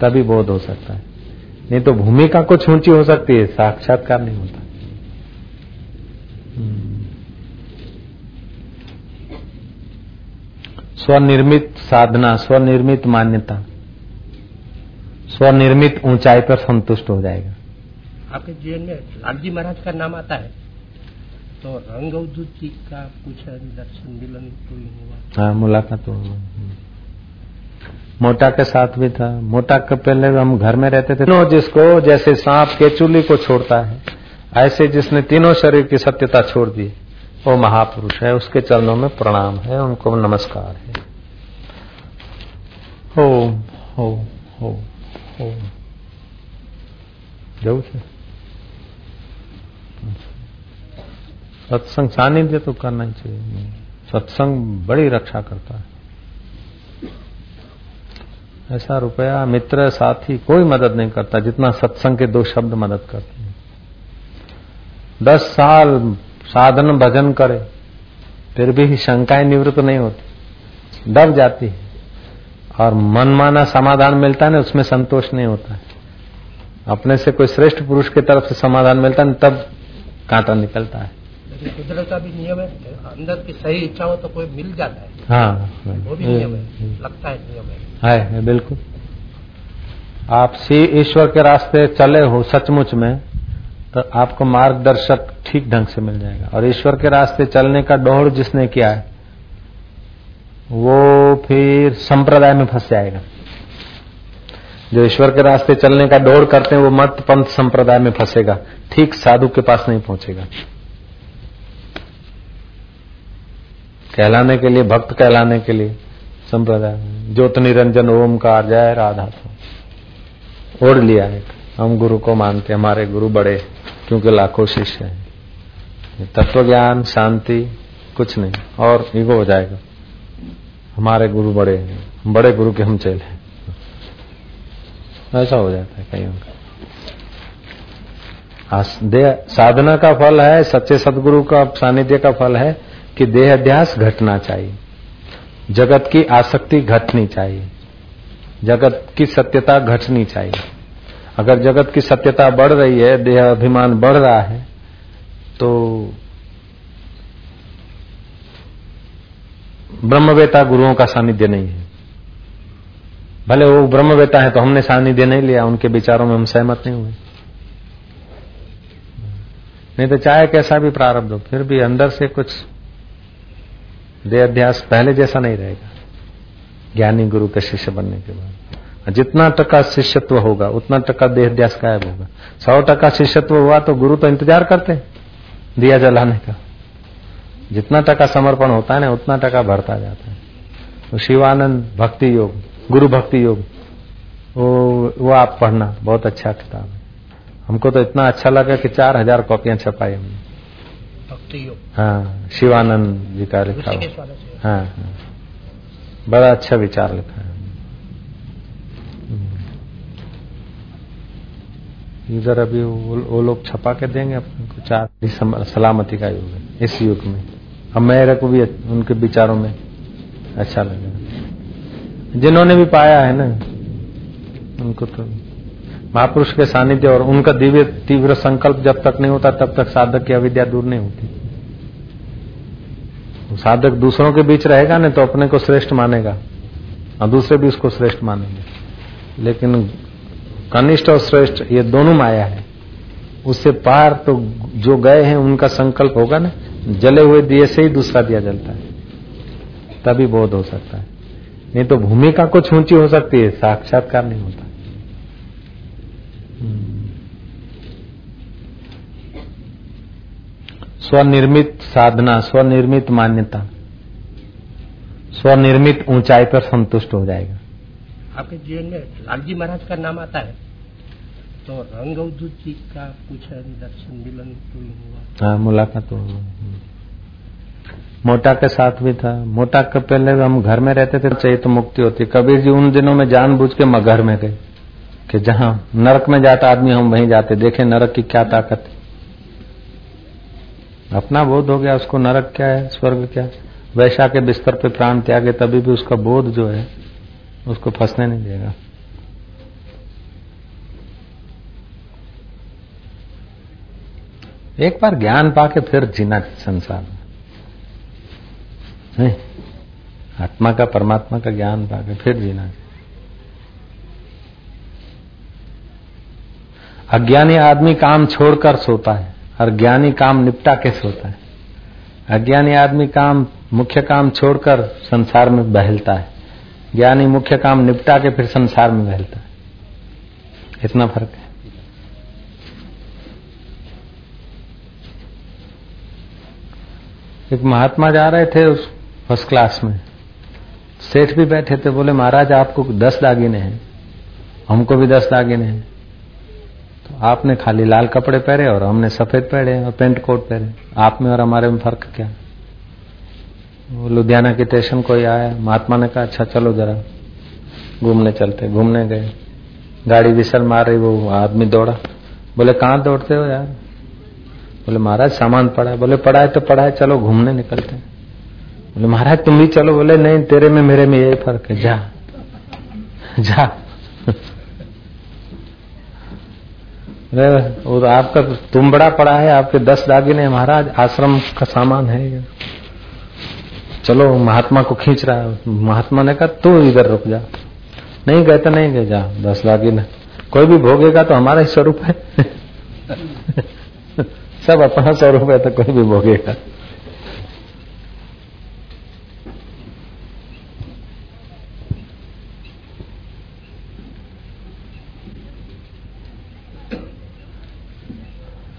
A: तभी बोध हो सकता है। नहीं तो भूमिका कुछ ऊँची हो सकती है, साक्षात्कार नहीं होता। स्वनिर्मित साधना स्वनिर्मित मान्यता स्वनिर्मित ऊंचाई पर संतुष्ट हो जाएगा।
B: आपके जीवन में लालजी महाराज का नाम आता है तो रंग जी का कुछ दर्शन मिलन कोई हुआ।
A: हाँ मुलाकात तो मोटा के साथ भी था। मोटा के पहले हम घर में रहते थे। जिसको जैसे सांप केचुली को छोड़ता है ऐसे जिसने तीनों शरीर की सत्यता छोड़ दी। वो महापुरुष है, उसके चरणों में प्रणाम है, उनको नमस्कार है। हो हो हो हो सत्संग सानिध्य तो करना ही चाहिए। सत्संग बड़ी रक्षा करता है। ऐसा रुपया मित्र, साथी कोई मदद नहीं करता, जितना सत्संग के दो शब्द मदद करते हैं। दस साल साधन भजन करे फिर भी शंकाएँ निवृत्त नहीं होती। दब जाती है। और मनमाना समाधान मिलता है ना उसमें संतोष नहीं होता। है अपने से कोई श्रेष्ठ पुरुष की तरफ़ से समाधान मिलता है तब कांटा निकलता है।
B: कुदरत का भी नियम है अंदर की सही इच्छा हो तो कोई मिल जाता है।
A: हाँ।
B: वो भी नियम है लगता है नियम
A: है। है, है बिल्कुल। आप सी ईश्वर के रास्ते चले हो सचमुच में तो आपको मार्गदर्शक ठीक ढंग से मिल जाएगा। और ईश्वर के रास्ते चलने का डोहर जिसने किया है, वो फिर संप्रदाय में फंस जाएगा। जो ईश्वर के रास्ते चलने का दौड़ करते हैं, वो मत पंथ संप्रदाय में फंसेगा। ठीक साधु के पास नहीं पहुंचेगा। कहलाने के लिए, भक्त कहलाने के लिए संप्रदाय ज्योत निरंजन, ओमकार, जय राधा तो ओढ़ लिया एक हम गुरु को मानते हमारे गुरु बड़े क्योंकि लाखों शिष्य हैं। तत्व ज्ञान शांति, कुछ नहीं। और ईगो हो जाएगा। हमारे गुरु बड़े हैं। बड़े गुरु के हम चले ऐसा हो जाता है कईयों का। साधना का फल है, सच्चे सदगुरु का सानिध्य का फल है कि देह अध्यास घटना चाहिए। जगत की आसक्ति घटनी चाहिए। जगत की सत्यता घटनी चाहिए। अगर जगत की सत्यता बढ़ रही है देह अभिमान बढ़ रहा है तो ब्रह्मवेता गुरुओं का सानिध्य नहीं है। भले वो ब्रह्मवेता है तो हमने सानिध्य नहीं लिया, उनके विचारों में हम सहमत नहीं हुए। नहीं तो चाहे कैसा भी प्रारब्ध हो, फिर भी अंदर से कुछ देह अध्यास पहले जैसा नहीं रहेगा, ज्ञानी गुरु के शिष्य बनने के बाद। जितना टका शिष्यत्व होगा उतना टका देह अध्यास गायब होगा। सौ टका शिष्यत्व हुआ तो गुरु तो इंतज़ार करते दिया जलाने का। जितना टका समर्पण होता है ना उतना टका भरता जाता है। तो शिवानंद भक्ति योग गुरु भक्ति योग वो वो आप पढ़ना बहुत अच्छा किताब है। हमको तो इतना अच्छा लगा कि चार हज़ार कॉपियाँ छपाई हमने।
B: भक्ति योग।
A: हाँ शिवानंद जी का लिखा हुआ। हाँ हाँ। बड़ा अच्छा विचार लिखा है। इधर अभी वो, लोग छपा के देंगे अपने को चार सलामती का युग है इस युग में। अब मेरे को भी उनके विचारों में अच्छा लगेगा। जिन्होंने भी पाया है ना उनको तो महापुरुष के सानिध्य और उनका दिव्य तीव्र संकल्प जब तक नहीं होता तब तक साधक की अविद्या दूर नहीं होती। साधक दूसरों के बीच रहेगा ना तो अपने को श्रेष्ठ मानेगा और दूसरे भी उसको श्रेष्ठ मानेंगे। लेकिन कनिष्ठ और श्रेष्ठ, ये दोनों माया है। उससे पार तो जो गए हैं, उनका संकल्प होगा ना? जले हुए दिए से ही दूसरा दिया जलता है। तभी बोध हो सकता है। नहीं तो भूमिका कुछ ऊँची हो सकती है, साक्षात्कार नहीं होता। स्वनिर्मित साधना, स्वनिर्मित मान्यता, स्वनिर्मित ऊंचाई पर संतुष्ट हो जाएगा।
B: आपके जीवन में लालजी महाराज का नाम आता है तो रंग जी का कुछ दर्शन, मिलन हुआ?
A: हाँ मुलाकात हो मोटा के साथ भी था। मोटा के पहले हम घर में रहते थे चाहिए तो मुक्ति होती। कबीर जी उन दिनों में जानबूझ के मगर में गए, कि जहाँ नरक में जाता आदमी, हम वहीं जाते। देखे नरक की क्या ताकत है। अपना बोध हो गया, उसको नरक क्या है, स्वर्ग क्या है? वैशा के बिस्तर पे प्राण त्यागे, तभी भी उसका बोध जो है उसको फंसने नहीं देगा। एक बार ज्ञान पाके फिर जीना संसार में। नहीं, आत्मा का, परमात्मा का ज्ञान पाके फिर जीना। अज्ञानी आदमी काम छोड़कर सोता है, और ज्ञानी काम निपटा के सोता है। अज्ञानी आदमी काम, मुख्य काम छोड़कर संसार में बहलता है। ज्ञानी मुख्य काम निपटा के फिर संसार में बहलता है। इतना फ़र्क है। एक महात्मा जा रहे थे उस फ़र्स्ट क्लास में। सेठ भी बैठे थे, बोले, महाराज, आपको दस दागिने हैं। हमको भी दस दागिने हैं। तो आपने खाली लाल कपड़े पहने और हमने सफ़ेद पहने और पेंट कोट पहने आप में और हमारे में फ़र्क क्या? वो लुधियाना के स्टेशन कोई आया। महात्मा ने कहा अच्छा चलो जरा, घूमने चलते घूमने गए। गाड़ी विसल मार रही, वो आदमी दौड़ा। बोले, कहाँ दौड़ते हो यार? बोले, महाराज, सामान पड़ा है। बोले, पड़ा है तो पड़ा है, चलो घूमने निकलते बोले, महाराज, तुम भी चलो। बोले, नहीं, तेरे में मेरे में यही फ़र्क है। जा जा। वो आपका, तुम बड़ा पड़ा है, आपके दस दागिने महाराज, आश्रम का सामान है चलो, महात्मा को खींच रहा है। महात्मा ने कहा, तू इधर रुक जा। नहीं, गए तो नहीं, गए, जा। दस दागिने कोई भी भोगेगा तो हमारा ही स्वरूप है। सब अपना स्वरूप है तो कोई भी भोगेगा।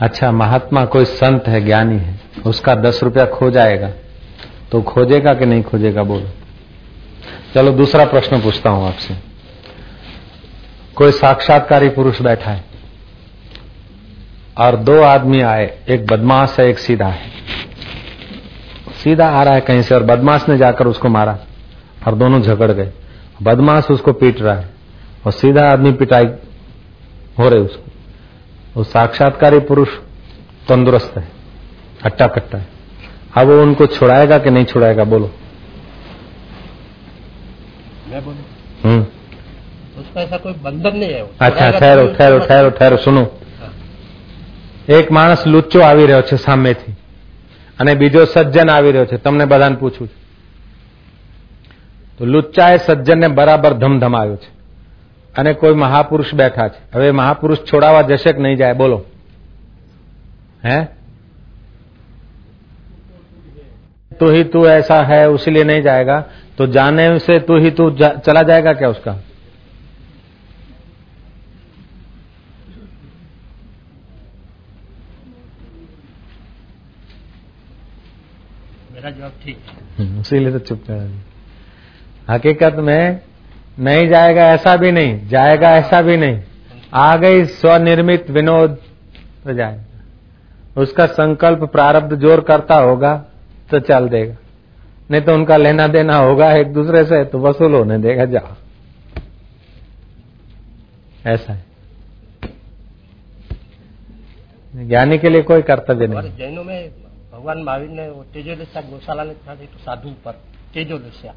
A: अच्छा महात्मा कोई संत है, ज्ञानी है, उसका दस रुपया खो जाएगा। तो खोजेगा कि नहीं खोजेगा, बोलो। चलो, दूसरा प्रश्न पूछता हूँ आपसे। कोई साक्षात्कारी पुरुष बैठा है और दो आदमी आए, एक बदमाश है, एक सीधा है। सीधा आ रहा है कहीं से और बदमाश ने जाकर उसको मारा और दोनों झगड़ गए। बदमाश उसको पीट रहा है और सीधा आदमी पिटाई हो रहे उसको। वो साक्षात्कारी पुरुष तंदुरुस्त है, हट्टा कट्टा है। अब वो उनको छुड़ाएगा कि नहीं छुड़ाएगा बोलो
B: मैं बोलूं
A: हम्म
B: उसका ऐसा कोई बंधन नहीं है वो
A: अच्छा
B: छुड़ाएगा
A: ठहरो
B: तो भी
A: ठहरो
B: उसको-
A: ठहरो ठहरो सुनो
B: હા.
A: એક માણસ લુચ્ચો આવી રહ્યો છે સામેથી અને બીજો સજ્જન આવી રહ્યો છે તમને બધાને પૂછું છું તો લુચ્ચાએ સજ્જનને બરાબર ધમધમાવ્યો છે અને કોઈ મહાપુરુષ બેઠા છે હવે મહાપુરુષ છોડાવવા જશે કે નહીં જાય બોલો હે तू ही तू ऐसा है उसीलिए नहीं जाएगा। तो जाने से तू ही तू जा, चला जाएगा क्या उसका?
B: मेरा जवाब ठीक है।
A: हम्म, इसीलिए तो चुप कर हकीकत में नहीं जाएगा ऐसा भी नहीं जाएगा ऐसा भी नहीं। आ गई स्वनिर्मित विनोद तो जाएगा। उसका संकल्प प्रारब्ध ज़ोर करता होगा। तो चल देगा। नहीं तो उनका लेना देना होगा एक दूसरे से तो वसूल होने देगा जाओ। ऐसा है। ज्ञानी के लिए कोई कर्तव्य नहीं
B: जैनों में भगवान महावीर ने वो तेजोलेसा गौशाला ने था तो साधु पर तेजोलेसा।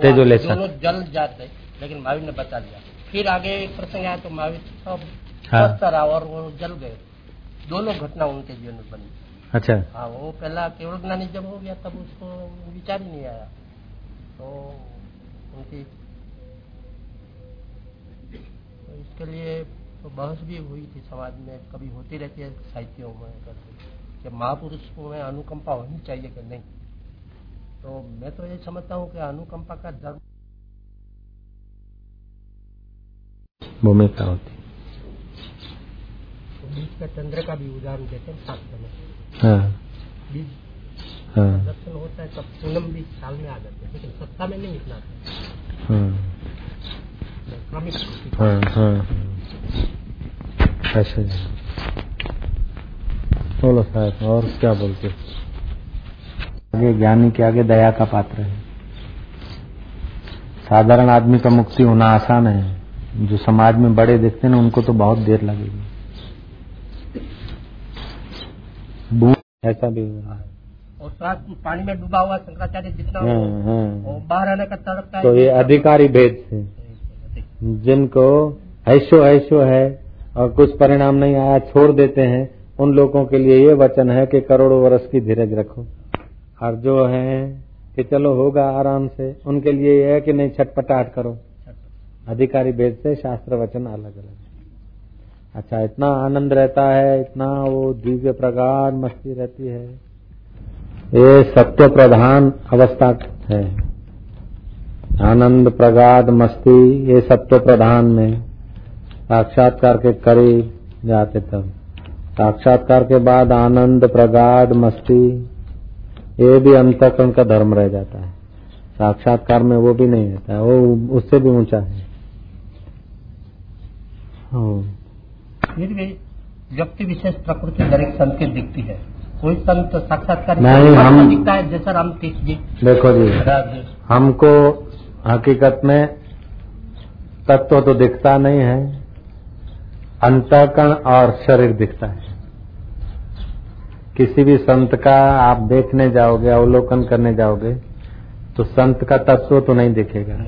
A: तेजोलेसा।
B: दोनों जल जाते लेकिन महावीर ने बचा दिया। फिर आगे प्रसंग आया तो महावीर सब
A: हाँ।
B: और वो जल गए। दोनों घटना उनके जीवन में बनी।
A: अच्छा।
B: हाँ वो पहला केवल ज्ञानी जब हो गया तब उसको विचार ही नहीं आया। तो उनकी तो इसके लिए तो बहस भी हुई थी समाज में कभी होती रहती है साहित्यों में कि महापुरुष में अनुकंपा होनी चाहिए कि नहीं? तो मैं तो ये समझता हूँ कि अनुकंपा का धर्म
A: भूमिका होती।
B: का चंद्र का भी उदाहरण देते हैं शास्त्र में
A: हाँ हाँ
B: दर्शन होता है तब पूनम भी साल में आ जाते हैं लेकिन सत्ता में नहीं इतना
A: हाँ।
B: क्रमिक
A: हाँ हाँ। ऐसे बोलो साहब और क्या बोलते आगे ज्ञानी के आगे दया का पात्र है। साधारण आदमी का मुक्ति होना आसान है। जो समाज में बड़े देखते हैं ना उनको तो बहुत देर लगेगी। ऐसा भी हुआ है।
B: और साथ पानी में डूबा हुआ शंकराचार्य जितना
A: हाँ, हाँ।
B: वो बाहर आने का तड़पता है।
A: तो ये अधिकारी भेद से जिनको ऐशो ऐशो है और कुछ परिणाम नहीं आया छोड़ देते हैं। उन लोगों के लिए ये वचन है कि करोड़ों वर्ष की धीरज रखो। और जो है कि चलो होगा आराम से उनके लिए ये है कि नहीं छटपटाहट करो। अधिकारी भेद से शास्त्र वचन अलग अलग अच्छा इतना आनंद रहता है, इतना वो दिव्य प्रगाढ़ मस्ती रहती है। ये सत्य प्रधान अवस्था है। आनंद प्रगाढ़ मस्ती, ये सत्य प्रधान में साक्षात्कार के करीब जाते तब। साक्षात्कार के बाद आनंद प्रगाढ़ मस्ती, ये भी अंतकरण का धर्म रह जाता है। साक्षात्कार में वो भी नहीं रहता वो उससे भी ऊँचा है।
B: हाँ। फिर भी व्यक्ति विशेष प्रकृति दर एक संत के दिखती है। कोई संत साक्षात्कार
A: नहीं हम
B: दिखता है जैसा रामकृष्ण जी।
A: देखो जी हमको हकीकत में तत्व तो दिखता नहीं है अंतकरण और शरीर दिखता है। किसी भी संत का आप देखने जाओगे अवलोकन करने जाओगे तो संत का तत्व तो नहीं दिखेगा।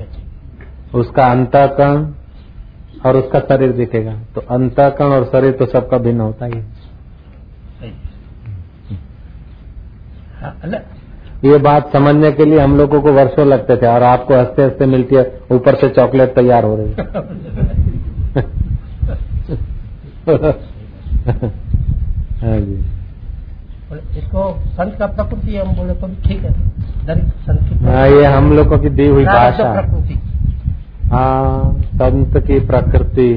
A: उसका अंतकरण और उसका शरीर दिखेगा। तो अंतकरण और शरीर तो सबका भिन्न होता ही है। ये बात समझने के लिए हम लोगों को वर्षों लगते थे और आपको हँसते हँसते मिलती है ऊपर से चॉकलेट तैयार हो रही है। हाँ जी।
B: इसको संत का प्रकृति हम बोले तो ठीक है। संत की
A: हाँ ये हम लोगों की दी हुई भाषा।
B: प्रकृति।
A: हाँ संत की प्रकृति।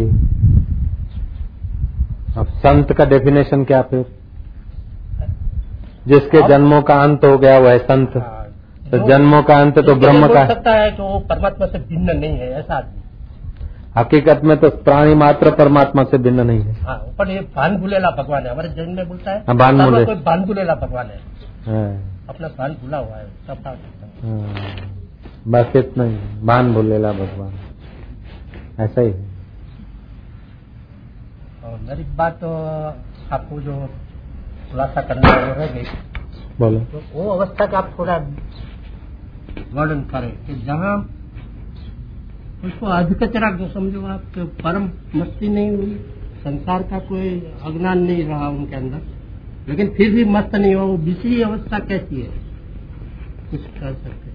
A: अब संत का डेफिनेशन क्या फिर? जिसके जन्मों का अंत हो गया वह है संत। हाँ, तो जन्मों का अंत तो ब्रह्म का
B: सकता है कि वो परमात्मा से भिन्न नहीं है ऐसा आदमी।
A: हकीकत में तो प्राणी मात्र परमात्मा से भिन्न नहीं है।
B: हाँ, पर ये भान भूलेला भगवान है हमारे जन्म में बोलता है।
A: हाँ, भान भूले
B: कोई भान भूलेला भगवान है। अपना भान भूला हुआ है सब
A: बस इतना ही भान भूलेला भगवान। ऐसा ही। है
B: और मेरी बात तो आपको जो खुलासा करना है वो रह गई
A: बोलो।
B: तो वो अवस्था का आप थोड़ा वर्णन करें कि जहाँ उसको अधिकचरा जो समझो आप तो परम मस्ती नहीं हुई संसार का कोई अज्ञान नहीं रहा उनके अंदर लेकिन फिर भी मस्त नहीं हुआ वो दूसरी अवस्था कैसी है? कुछ कर सकते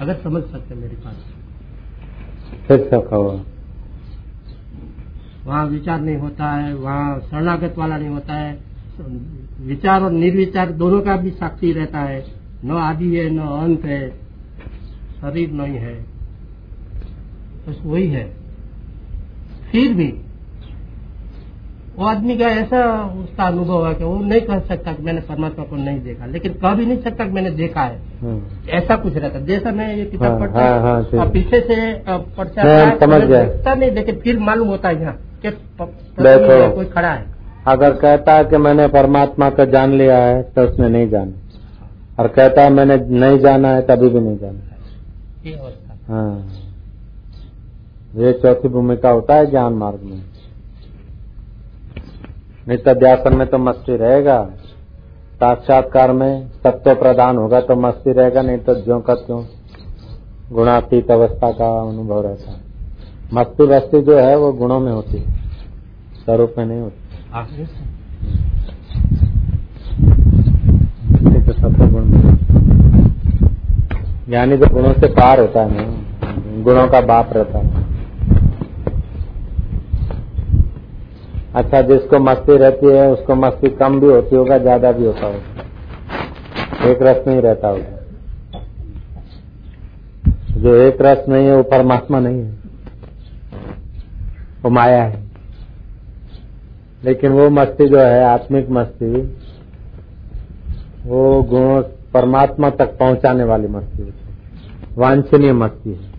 B: अगर समझ सकते मेरे पास।
A: फिर सका हुआ
B: वहाँ विचार नहीं होता है, वहाँ शरणागत वाला नहीं होता है। विचार और निर्विचार दोनों का भी साक्षी रहता है। न आदि है, न अंत है, शरीर नहीं है। बस वही है। फिर भी वो आदमी का ऐसा उसका अनुभव है कि वो नहीं कह सकता कि मैंने परमात्मा को नहीं देखा लेकिन कह भी नहीं सकता कि मैंने देखा है।
A: हम्म।
B: ऐसा कुछ रहता जैसा मैं ये किताब
A: हाँ,
B: पढ़ता
A: हाँ, हाँ,
B: और पीछे से है,
A: गया।
B: देखता नहीं लेकिन फिर मालूम होता है यहाँ कि है, कोई खड़ा है।
A: अगर कहता है कि मैंने परमात्मा को जान लिया है तो उसने नहीं जाना। और कहता है मैंने नहीं जाना है तभी भी नहीं जाना। हाँ। ये चौथी भूमिका होता है ज्ञान मार्ग में। नित्य में तो मस्ती रहेगा। साक्षात्कार में सत्य प्रदान होगा तो मस्ती रहेगा नहीं तो ज्यो का त्यों गुणातीत अवस्था का अनुभव रहता है। मस्ती वस्ती जो है वो गुणों में होती है स्वरूप में नहीं होती। तो सत्य गुण में ज्ञानी तो गुणों से पार होता है ना गुणों का बाप रहता है। अच्छा जिसको मस्ती रहती है, उसको मस्ती कम भी होती होगा, ज़्यादा भी होता होगा। एक रस नहीं रहता होगा। जो एक रस नहीं है, वो परमात्मा नहीं है। वो माया है। लेकिन वो मस्ती जो है, आत्मिक मस्ती, वो गुणों परमात्मा तक पहुँचाने वाली मस्ती है। वांछनीय मस्ती है।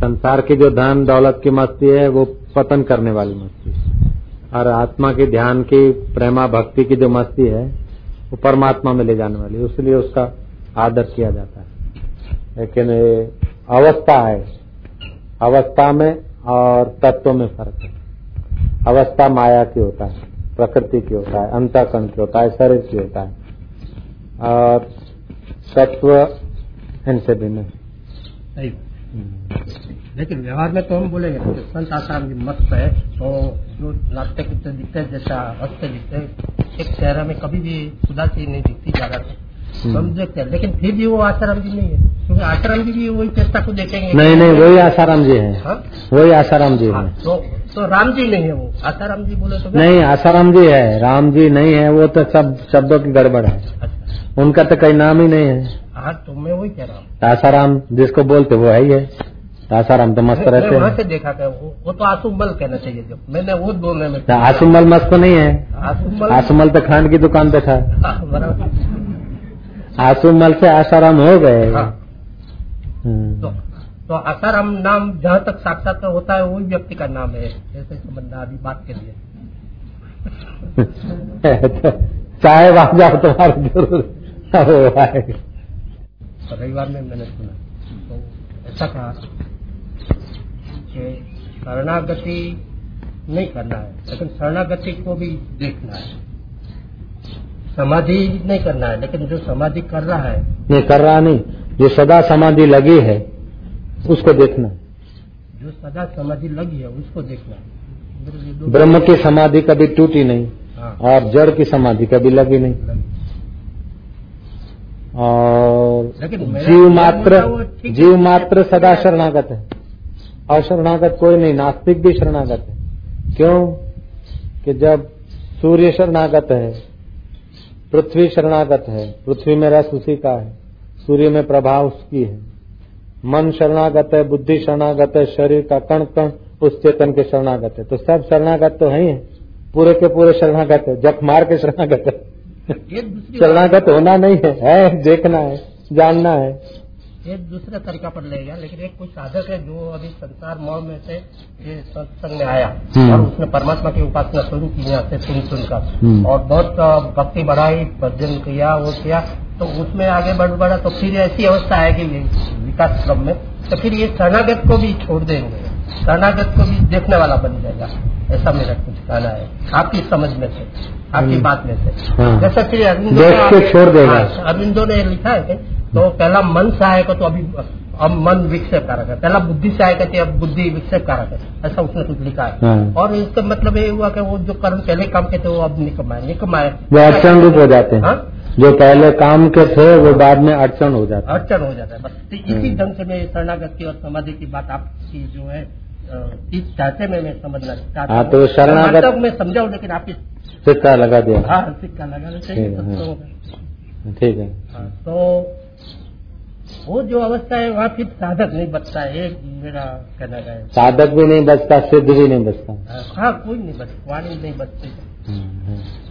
A: संसार की जो धन दौलत की मस्ती है, वो पतन करने वाली मस्ती और आत्मा के ध्यान की प्रेमा भक्ति की जो मस्ती है वो परमात्मा में ले जाने वाली इसलिए उसका आदर किया जाता है। लेकिन अवस्था है। अवस्था में और तत्व में फ़र्क है। अवस्था माया की होता है प्रकृति की होता है अंतकरण की होता है शरीर की होता है। और तत्व इनसे भिन्न
B: लेकिन व्यवहार में तो हम बोलेंगे ना कि संत आसाराम जी मस्त है तो जो नाट्य कुत्ते दिखते हैं, जैसा हँसते दिखते हैं, एक चेहरा में कभी भी उदासी नहीं दिखती ज़्यादा तो। हम देखते हैं लेकिन फिर भी वो आसाराम जी नहीं है क्योंकि आसाराम जी भी वही चेष्टा को देखेंगे।
A: नहीं नहीं वही आसाराम जी है।
B: हाँ?
A: वही आसाराम जी
B: हाँ,
A: है
B: तो तो राम जी नहीं है वो। आसाराम जी बोले तो
A: नहीं आसाराम जी है राम जी नहीं है वो तो सब शब्दों की गड़बड़ है।
B: अच्छा।
A: उनका तो कोई नाम ही नहीं है।
B: हाँ तो मैं वही कह रहा हूँ।
A: आसाराम जिसको बोलते वो है ही है। आसाराम तो मस्त रहते हैं।
B: से देखा था वो, वो तो आसुमल कहना चाहिए जब। मैंने वो बोलने में
A: तो आसुमल मस्त नहीं है।
B: आसुमल
A: आसुमल तो खांड की दुकान पे था।
B: हाँ,
A: आसुमल से आसाराम हो गए।
B: हाँ।
A: हम्म।
B: तो तो आसाराम नाम जहाँ तक साक्षात होता है वही व्यक्ति का नाम है ऐसे समझना अभी बात के लिए।
A: चाहे वहाँ जाओ तुम्हारा ज़रूर
B: तो रविवार में मैंने सुना। तो ऐसा कहा। कि शरणागति नहीं करना है लेकिन शरणागति को भी देखना है। समाधि नहीं करना है लेकिन जो समाधि कर रहा है।
A: नहीं कर रहा नहीं जो सदा समाधि लगी है उसको देखना
B: जो सदा समाधि लगी है उसको देखना है।
A: ब्रह्म की समाधि कभी टूटी नहीं
B: हाँ।
A: और जड़ की समाधि कभी लगी नहीं।
B: लगी।
A: और जीव मात्र। जीव मात्र सदा शरणागत है। और शरणागत कोई नहीं नास्तिक भी शरणागत है। क्यों? कि जब सूर्य शरणागत है पृथ्वी शरणागत है पृथ्वी में रस उसी का है सूर्य में प्रभाव उसकी है। मन शरणागत है बुद्धि शरणागत है शरीर का कण कण उस चेतन के शरणागत है। तो सब शरणागत तो है पूरे के पूरे शरणागत है जख मार के शरणागत है। शरणागत होना नहीं है, है देखना है जानना है।
B: एक दूसरे तरीका पर ले गया लेकिन एक कोई साधक है जो अभी संसार मोह में से ये सत्संग में आया
A: हम्म।
B: और उसने परमात्मा की उपासना शुरू की यहाँ से सुन सुनकर
A: हम्म।
B: और बहुत भक्ति बढ़ाई भजन किया वो किया तो उसमें आगे बढ़ बढ़ा तो फिर ऐसी अवस्था आएगी विकास क्रम में तो फिर ये शरणागत को भी छोड़ देंगे शरणागत को भी देखने वाला बन जाएगा ऐसा मेरा कुछ कहना है आपकी समझ में से आपकी
A: हम्म।
B: बात में से
A: हाँ।
B: जैसा कि अरविंदो
A: छोड़ देगा।
B: हाँ, अरविंदो ने लिखा है तो पहला मन से आएगा तो अभी अब मन विक्षेप कारक है। पहला बुद्धि से आएगा तो अब बुद्धि विक्षेप कारक है। ऐसा उसने कुछ लिखा है।
A: हाँ।
B: और इसका मतलब ये हुआ कि वो जो कर्म पहले काम के थे वो अब निकम आए निकम आए।
A: वो अड़चन रूप हो जाते हैं।
B: हाँ?
A: जो पहले काम के थे वो बाद में अड़चन हो जाते हैं।
B: अड़चन हो जाता है। बस तो इसी
A: हम्म।
B: ढंग से मैं शरणागत की और समाधि की बात आपकी जो है इस ढांचे में मैं समझना चाहता
A: हाँ,
B: हूँ।
A: तो शरणागत-
B: मैं समझाऊं लेकिन आपकी
A: सिक्का लगा दिया।
B: हाँ सिक्का चाहिए
A: ठीक है, है।
B: हाँ, तो वो जो अवस्था है वहाँ फिर साधक नहीं बचता है एक मेरा कहना है।
A: साधक भी नहीं बचता सिद्ध भी नहीं बचता।
B: हाँ कोई नहीं बचता वाणी नहीं बचती।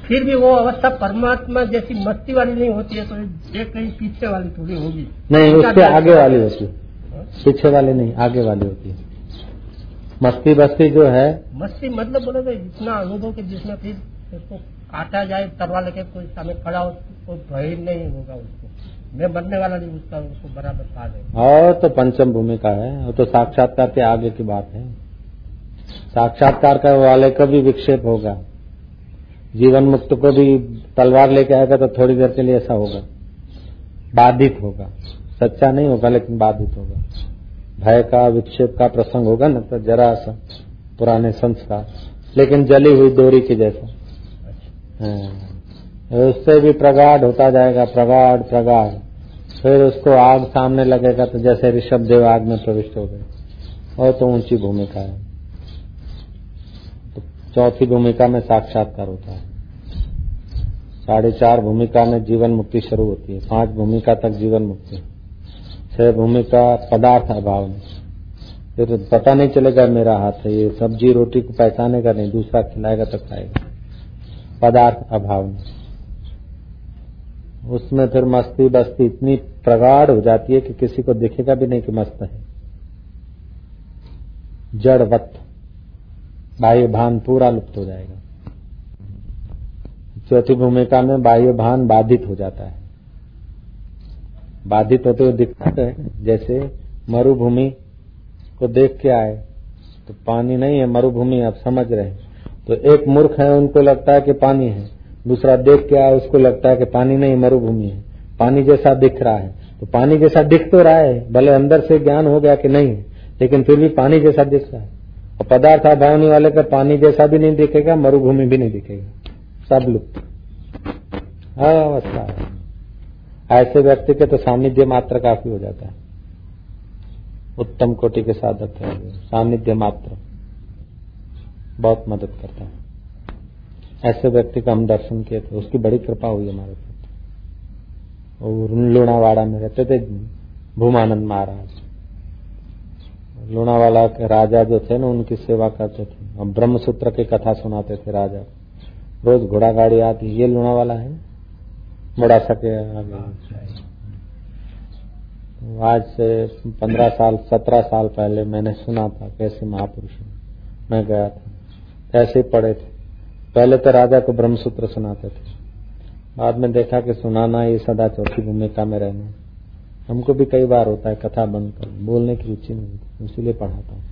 B: फिर भी वो अवस्था परमात्मा जैसी मस्ती वाली नहीं होती है तो ये कहीं पीछे वाली थोड़ी होगी।
A: नहीं उससे आगे वाली होती है। हाँ? पीछे वाली नहीं आगे वाली होती है। मस्ती बस्ती जो है
B: मस्ती मतलब बोले जितना अनुभव के जिसमें फिर काटा जाए तरवा लेके कोई सामने खड़ा हो कोई भय नहीं होगा उसको। मैं बनने वाला नहीं उसका उसको बराबर पा दे
A: और तो पंचम भूमिका है वो तो साक्षात्कार के आगे की बात है। साक्षात्कार का वाले का भी विक्षेप होगा। जीवन मुक्त को भी तलवार लेके आएगा तो थोड़ी देर के लिए ऐसा होगा। बाधित होगा। सच्चा नहीं होगा लेकिन बाधित होगा। भय का विक्षेप का प्रसंग होगा ना तो जरा सा पुराने संस्कार। लेकिन जली हुई डोरी की जैसा। हाँ। उससे भी प्रगाढ़ होता जाएगा, प्रगाढ़ प्रगाढ़। फिर उसको आग सामने लगेगा तो जैसे ऋषभ देव आग में प्रविष्ट हो गए। और तो ऊँची भूमिका है। तो चौथी भूमिका में साक्षात्कार होता है। साढ़े चार भूमिका में जीवन मुक्ति शुरू होती है। पाँच भूमिका तक जीवन मुक्ति छह भूमिका पदार्थ अभाव में। फिर पता नहीं चलेगा मेरा हाथ है ये। सब्ज़ी रोटी को पहचानेगा नहीं, दूसरा खिलाएगा तो खाएगा। पदार्थ अभाव में। उसमें फिर मस्ती बस्ती इतनी प्रगाढ़ हो जाती है कि किसी को दिखेगा भी नहीं कि मस्त है। जड़वत बाह्य भान पूरा लुप्त हो जाएगा। चौथी भूमिका में बाह्य भान बाधित हो जाता है। बाधित होते हुए दिखता है, जैसे मरुभूमि को देख के आए तो पानी नहीं है, मरुभूमि, आप समझ रहे हैं। तो एक मूर्ख है, उनको लगता है कि पानी है। दूसरा देख के आया उसको लगता है कि पानी नहीं, मरुभूमि है। पानी जैसा दिख रहा है। तो पानी जैसा दिख तो रहा है, भले अंदर से ज्ञान हो गया कि नहीं, लेकिन फिर भी पानी जैसा दिख रहा है। और पदार्थ अभावनी वाले का पानी जैसा भी नहीं दिखेगा, मरुभूमि भी नहीं दिखेगा। सब लुप्त। अवस्था ऐसे व्यक्ति के तो सानिध्य मात्र काफ़ी हो जाता है। उत्तम कोटि के साधक है। सानिध्य मात्र। बहुत मदद करता है। ऐसे व्यक्ति का हम दर्शन किए थे, उसकी बड़ी कृपा हुई हमारे साथ। और लुणावाड़ा में रहते थे भूमानंद महाराज। लुणावाला के राजा जो थे ना, उनकी सेवा करते थे। और ब्रह्मसूत्र की कथा सुनाते थे राजा। रोज घोड़ा गाड़ी आती, ये लुणावाला है? बड़ा सके आज से पंद्रह साल, सत्रह साल पहले मैंने सुना था कैसे महापुरुष मैं गया था। ऐसे पड़े थे। पहले तो राजा को ब्रह्मसूत्र सुनाते थे। बाद में देखा कि सुनाना ये सदा चौथी भूमिका में रहना हमको भी कई बार होता है कथा बंद कर बोलने की रुचि नहीं होती, इसीलिए पढ़ाता हूँ।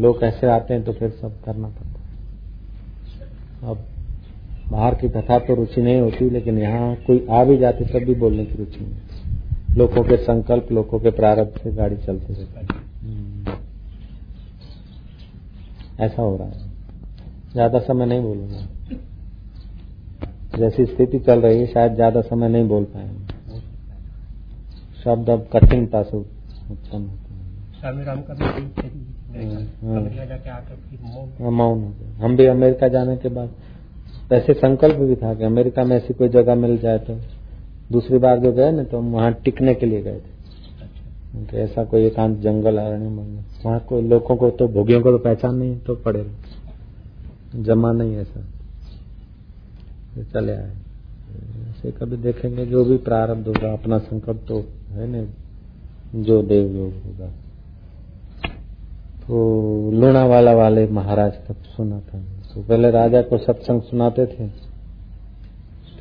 A: लोग ऐसे आते हैं तो फिर सब करना पड़ता है। अब बाहर की कथा तो रुचि नहीं होती, लेकिन यहाँ कोई आ भी जाते तब भी बोलने की रुचि नहीं लोगों के संकल्प, लोगों के प्रारब्ध से गाड़ी चलती रहती ऐसा हो रहा है। ज़्यादा समय नहीं बोलूँगा। जैसी स्थिति चल रही है शायद ज़्यादा समय नहीं बोल पाएँगे। शब्द अब कठिनता से उत्पन्न होते हैं। मौन हो गया? हम भी अमेरिका जाने के बाद ऐसे संकल्प भी था कि अमेरिका में ऐसी कोई जगह मिल जाए तो दूसरी बार जो गए ना तो हम वहाँ टिकने के लिए गए थे। तो ऐसा कोई एकांत जंगल आ अरण्य वहाँ कोई लोगों को तो भोगियों को तो पहचान नहीं तो पड़ेगा जमा नहीं ऐसा तो चले आए। ऐसे कभी देखेंगे, जो भी प्रारब्ध होगा, अपना संकट तो है न, जो देव योग होगा। तो लूणावाला वाले महाराज तब सुना था। तो पहले राजा को सत्संग सुनाते थे।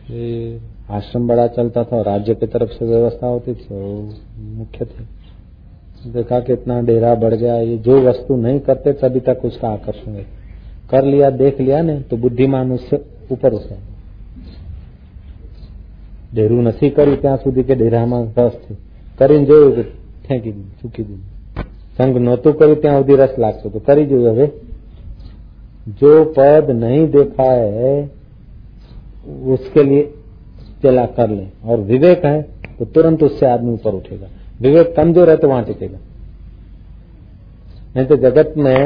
A: फिर आश्रम बड़ा चलता था, और राज्य की तरफ़ से व्यवस्था होती थी वो मुख्य थे। देखा कि इतना डेरा बढ़ गया, ये जो वस्तु नहीं करते, तभी तक उसका आकर्षण है। कर लिया देख लिया ने तो बुद्धिमान उससे ऊपर उठे डेरू नहीं કર્યું ત્યાં સુધી કે ડેરામાં રસ થયો કરીને જોયું કે ફેંકી દીધું ચૂકી દીધું સંગ નહોતું કર્યું ત્યાં સુધી રસ લાગતો તો કરી જોયું હવે जो पद नहीं देखा है उसके लिए चला कर ले और विवेक है तो तुरंत उससे आदमी ऊपर उठेगा विवेक कमजोर है तो वहां टिकेगा नहीं तो जगत में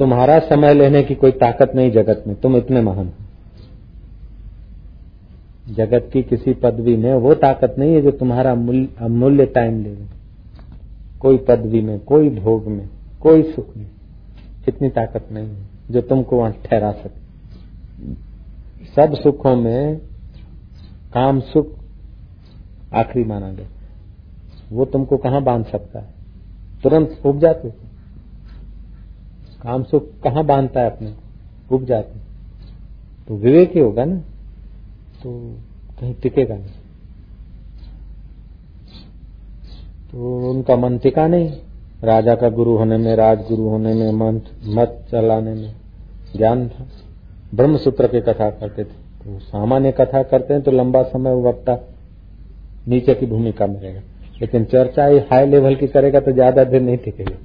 A: तुम्हारा समय लेने की कोई ताकत नहीं जगत में, तुम इतने महान जगत की किसी पदवी में वो ताकत नहीं है जो तुम्हारा अमूल्य टाइम ले कोई पदवी में, कोई भोग में, कोई सुख में इतनी ताकत नहीं है जो तुमको वहाँ ठहरा सके। सब सुखों में काम सुख आखिरी माना गया। वो तुमको कहाँ बाँध सकता है? तुरंत उग जाते काम सुख कहाँ बांधता है अपने? उग जाते तो विवेक ही होगा ना? तो कहीं टिकेगा नहीं। तो उनका मन टिका नहीं। राजा का गुरु होने में, राजगुरु होने में, मन, मत चलाने में ज्ञान था। ब्रह्म सूत्र की कथा करते थे। तो सामान्य कथा करते हैं तो लंबा समय वो वक्ता नीचे की भूमिका में रहेगा। लेकिन चर्चा हाई लेवल की करेगा तो ज़्यादा देर नहीं टिकेगा।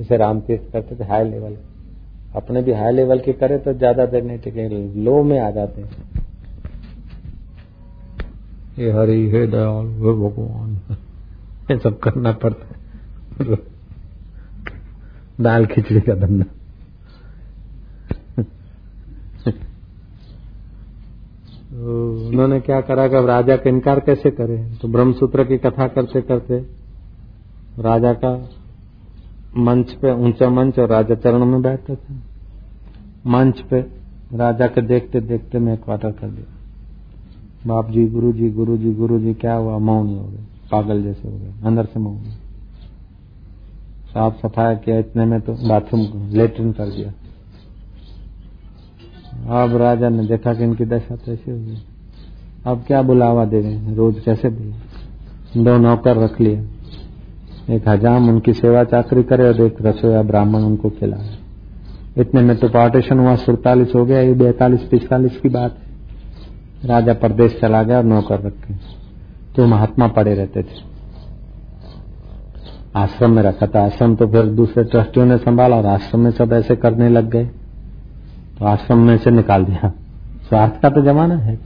A: जैसे रामतीर्थ करते थे हाई लेवल अपने भी हाई लेवल के करे तो ज़्यादा देर नहीं टिकेंगे लो में आ जाते हैं। ये हरि, हे दयाल, हे भगवान। ये सब करना पड़ता है। दाल खिचड़ी का धंधा। तो उन्होंने क्या करा कि अब राजा का इनकार कैसे करे? तो ब्रह्मसूत्र की कथा करते करते राजा का मंच पे, ऊँचा मंच और राजा चरण में बैठते थे। मंच पे, राजा के देखते देखते मैं क्वार्टर कर दिया। बाप जी गुरु जी गुरु जी गुरु जी क्या हुआ? मौन हो गए। पागल जैसे हो गए। अंदर से मौन साफ़ सफ़ाई किया इतने में तो बाथरूम लेटरिन कर दिया। अब राजा ने देखा कि इनकी दशा कैसे हुई। अब क्या बुलावा दे रहे हैं? रोज कैसे बुला दो नौकर रख लिया एक हजाम उनकी सेवा चाकरी करे और एक रसोया ब्राह्मण उनको खिलाए। इतने में तो पार्टीशन हुआ सुड़तालीस हो गया, ये बैतालीस पिस्तालीस की बात है। राजा प्रदेश चला गया और नौकर रखे तो महात्मा पड़े रहते थे। आश्रम में रखा था। आश्रम तो फिर दूसरे ट्रस्टियों ने संभाला और आश्रम में सब ऐसे करने लग गए। तो आश्रम में से निकाल दिया। स्वार्थ का तो जमाना है।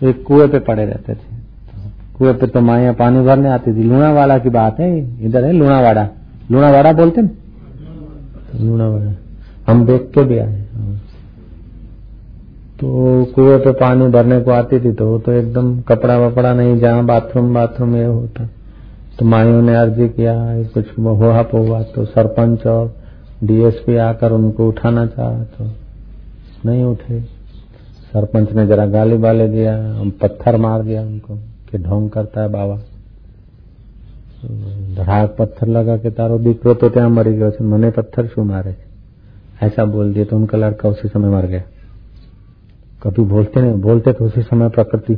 A: तो एक कुएँ पे पड़े रहते थे। कुएँ पे तो माया पानी भरने आती थी। लूणावाड़ा की बात है इधर है लूणावाड़ा। लूणावाड़ा बोलते ना लूणावाड़ा। हम देख के भी आए। तो कुएँ पे पानी भरने को आती थी तो वो तो एकदम कपड़ा वपड़ा नहीं, जहाँ बाथरूम बाथरूम ये होता। तो माइयों ने अर्जी किया कुछ हुआ हुआ तो सरपंच और डीएसपी आकर उनको उठाना चाहा तो नहीं उठे। सरपंच ने जरा गाली बाले दिया पत्थर मार दिया उनको। कि ढोंग करता है बाबा। धड़ाक पत्थर लगा के तारो दीकरो तो त्या मरी गयो મને पत्थर शू मारे। ऐसा बोल दिया तो उनका लड़का उसी समय मर गया। कभी बोलते नहीं, बोलते तो उसी समय प्रकृति।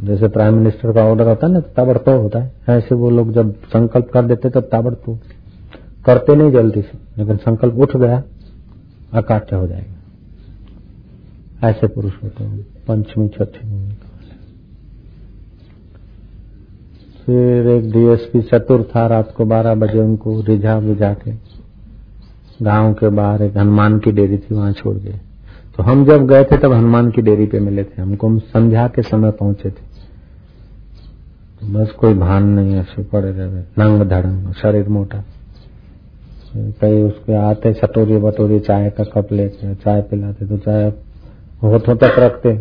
A: जैसे प्राइम मिनिस्टर का ऑर्डर होता है ना तो ताबड़तोड़ होता है। ऐसे वो लोग जब संकल्प कर देते तब ताबड़तोड़। करते नहीं जल्दी से, लेकिन संकल्प उठ गया, अकाट्य हो जाएगा। ऐसे पुरुष होते हैं, पंचमी, छठी। फिर एक डीएसपी चतुर था रात को बारह बजे उनको रिझा विझा के। गाँव के बाहर एक हनुमान की डेरी थी, वहाँ छोड़ गए। तो हम जब गए थे, तब हनुमान की डेरी पे मिले थे। हमको हम संध्या के समय पहुँचे थे। तो बस कोई भान नहीं, ऐसे पड़े रहे। नंग धड़ंग, शरीर मोटा। कई उसके आते, सटोरी बटोरी, चाय का कप लेते चाय पिलाते। तो चाय होठों तक रखते।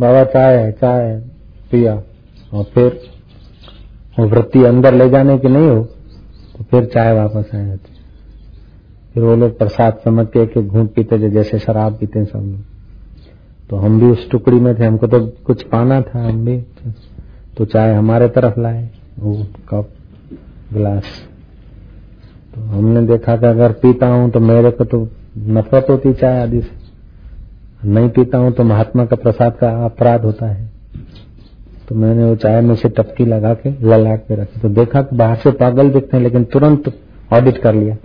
A: बाबा, चाय है चाय है, पिया। और फिर वो वृत्ति अंदर ले जाने की नहीं हो तो फिर चाय वापस आ जाती फिर वो लोग प्रसाद समझ के घूट पीते थे, जैसे शराब पीते हैं सब लोग। तो हम भी उस टुकड़ी में थे, हमको तो कुछ पाना था, हम भी। तो चाय हमारे तरफ़ लाए, वो कप, गिलास। तो हमने देखा कि अगर पीता हूँ तो मेरे को तो नफरत होती चाय आदि से। नहीं पीता हूँ तो महात्मा का प्रसाद का अपराध होता है। तो मैंने वो चाय में से टपकी लगा के ललाट पे रखी। तो देखा कि बाहर से पागल दिखते हैं, लेकिन तुरंत ऑडिट कर लिया।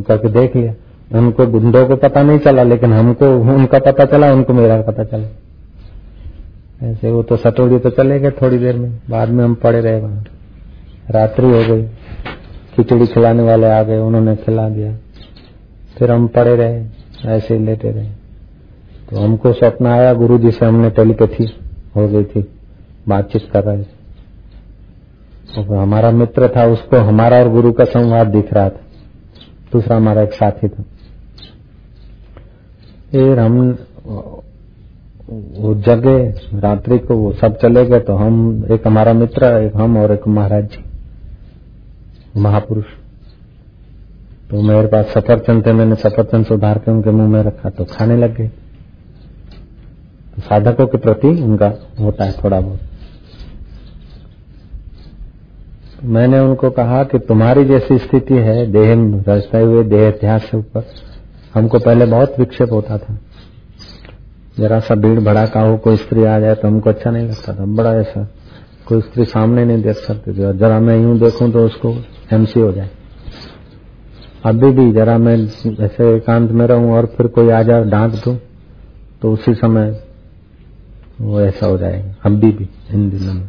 A: करके देख लिया। उनको गुंडों को पता नहीं चला, लेकिन हमको, उनका पता चला, उनको मेरा पता चला। ऐसे वो तो सटोड़ी तो चले गए थोड़ी देर में। बाद में हम पड़े रहे वहाँ। रात्रि हो गई। खिचड़ी खिलाने वाले आ गए, उन्होंने खिला दिया। फिर हम पड़े रहे, ऐसे लेटे रहे। तो हमको स्वप्न आया गुरु जी से हमने टेलीपैथी हो गई थी, बातचीत कर रहे थे। तो हमारा मित्र था, उसको हमारा और गुरु का संवाद दिख रहा था। दूसरा हमारा एक साथी था। फिर हम, वो जगे, रात्रि को वो सब चले गए तो हम, एक हमारा मित्र, एक हम और एक महाराज जी, महापुरुष। तो मेरे पास सफरचंद थे, मैंने सफरचंद सुधार के उनके मुँह में रखा तो खाने लग गए। साधकों के प्रति उनका होता है थोड़ा बहुत। मैंने उनको कहा कि तुम्हारी जैसी स्थिति है, देह रचते हुए, देह इतिहास से ऊपर, हमको पहले बहुत विक्षेप होता था। जरा सा भीड़ भड़ाका हो, कोई स्त्री आ जाए तो हमको अच्छा नहीं लगता था। बड़ा ऐसा, कोई स्त्री सामने नहीं देख सकती थी। जरा मैं यूँ देखूँ तो उसको एमसी हो जाए। अभी भी जरा मैं ऐसे एकांत में रहूँ और फिर कोई आ जाए, डांट दू तो उसी समय वो ऐसा हो जाएगा। अभी भी इन दिनों में।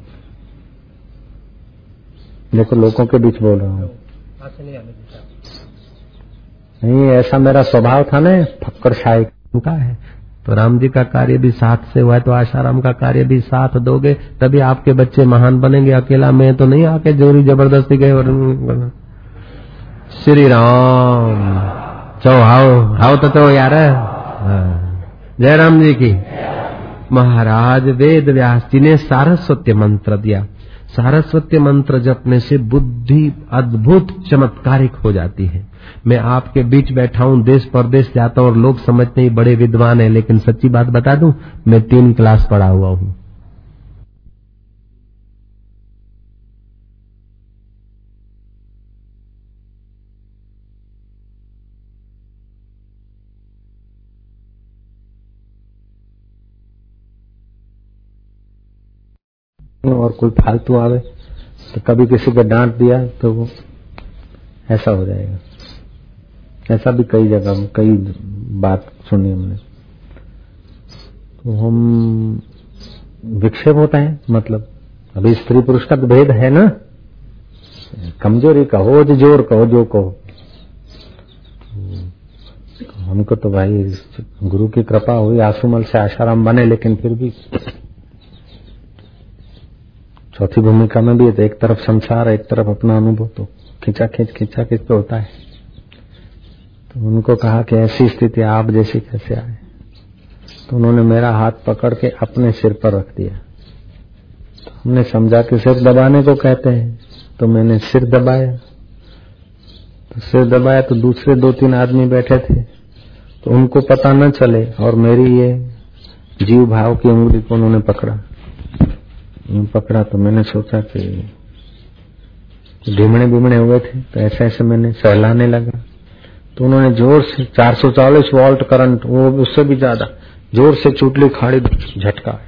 A: देखो, लोगों के बीच बोल रहा हूँ। नहीं, ऐसा मेरा स्वभाव था ना फक्कर शाही का है। तो राम जी का कार्य भी साथ से हुआ है तो आशाराम का कार्य भी साथ दोगे, तभी आपके बच्चे महान बनेंगे, अकेला मैं तो नहीं, आके जोरी ज़बरदस्ती गए और श्री राम। चो हाओ हाओ तो चो यार। जय राम जी की। महाराज वेद व्यास जी ने सारस्वत्य मंत्र दिया। सारस्वत्य मंत्र जपने से बुद्धि अद्भुत चमत्कारिक हो जाती है। मैं आपके बीच बैठा हूँ, देश परदेश जाता हूँ और लोग समझते ही बड़े विद्वान है, लेकिन सच्ची बात बता दूँ, मैं तीन क्लास पढ़ा हुआ हूँ। और कोई फालतू आवे तो कभी किसी को डांट दिया तो वो ऐसा हो जाएगा। ऐसा भी कई जगह, कई बात सुनी हमने। तो हम विक्षेप होता है मतलब अभी स्त्री पुरुष का तो भेद है ना? कमज़ोरी कहो, जो ज़ोर कहो, जो कहो। हमको तो भाई, गुरु की कृपा हुई आसुमल से आशाराम बने, लेकिन फिर भी चौथी भूमिका में भी तो एक तरफ़ संसार, एक तरफ़ अपना अनुभव तो खींचा खींच खींचा खींच पे होता है। तो उनको कहा कि ऐसी स्थिति आप जैसी कैसे आए? तो उन्होंने मेरा हाथ पकड़ के अपने सिर पर रख दिया। तो हमने समझा कि सिर दबाने को कहते हैं तो मैंने सिर दबाया। तो सिर दबाया तो दूसरे दो तीन आदमी बैठे थे। तो उनको पता न चले, और मेरी ये जीव भाव की उंगली को उन्होंने पकड़ा। पकड़ा तो मैंने सोचा कि ढीमणे बिमणे हुए थे तो ऐसे ऐसे मैंने सहलाने लगा। तो उन्होंने ज़ोर से 440 वोल्ट करंट, वो उससे भी ज़्यादा, ज़ोर से चुटली खाड़ी झटका।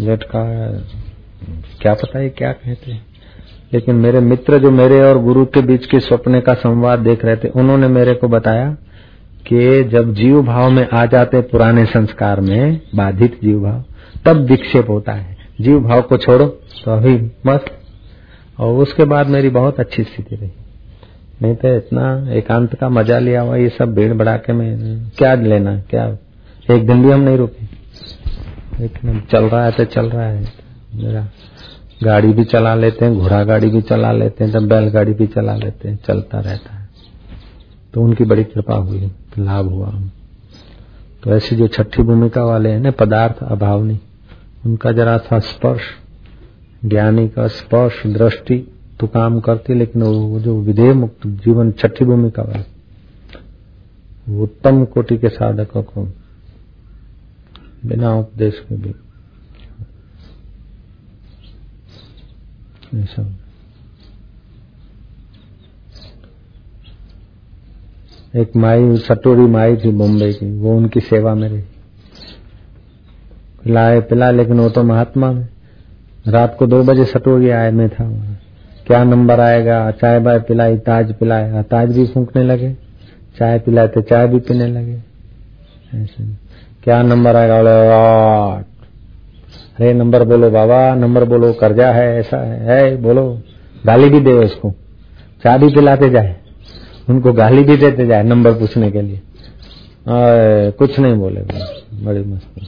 A: झटका, क्या पता है क्या कहते हैं। लेकिन मेरे मित्र जो मेरे और गुरु के बीच के सपने का संवाद देख रहे थे, उन्होंने मेरे को बताया कि जब जीव भाव में आ जाते पुराने संस्कार में, बाधित जीव भाव तब विक्षेप होता है। जीव भाव को छोड़ो तो अभी मस्त और उसके बाद मेरी बहुत अच्छी स्थिति रही। नहीं तो इतना एकांत का मज़ा लिया हुआ ये सब भीड़ बढ़ाके में, क्या लेना, क्या? एक दिन भी हम नहीं रुके। चल रहा है तो चल रहा है। मेरा गाड़ी भी चला लेते हैं, घोड़ा गाड़ी भी चला लेते हैं, जब बैलगाड़ी भी चला लेते हैं, चलता रहता है। तो उनकी बड़ी कृपा हुई, लाभ हुआ। तो ऐसी जो छठी भूमिका वाले हैं ना, पदार्थ अभाव नहीं उनका जरा सा स्पर्श, ज्ञानी का स्पर्श, दृष्टि तो काम करती, लेकिन वो जो विधेय मुक्त जीवन छठी भूमिका वाले उत्तम कोटि के साधकों को बिना उपदेश के भी सब एक माई सटोरी माई थी बॉम्बे की वो उनकी सेवा में रही। पिलाए पिला लेकिन वो तो महात्मा में रात को दो बजे सटोरी आए मैं था क्या नंबर आएगा? चाय बाय पिलाई ताज पिलाए। ताज भी फूकने लगे। चाय पिलाए तो चाय भी पीने लगे। ऐसे। क्या नंबर आएगा? बोले अरे नंबर बोलो बाबा नंबर बोलो कर्जा है ऐसा है, है बोलो। गाली भी दे उसको। चाय भी पिलाते जाए। उनको गाली भी देते जाए नंबर पूछने के लिए। आ, कुछ नहीं बोले। बड़ी मस्ती।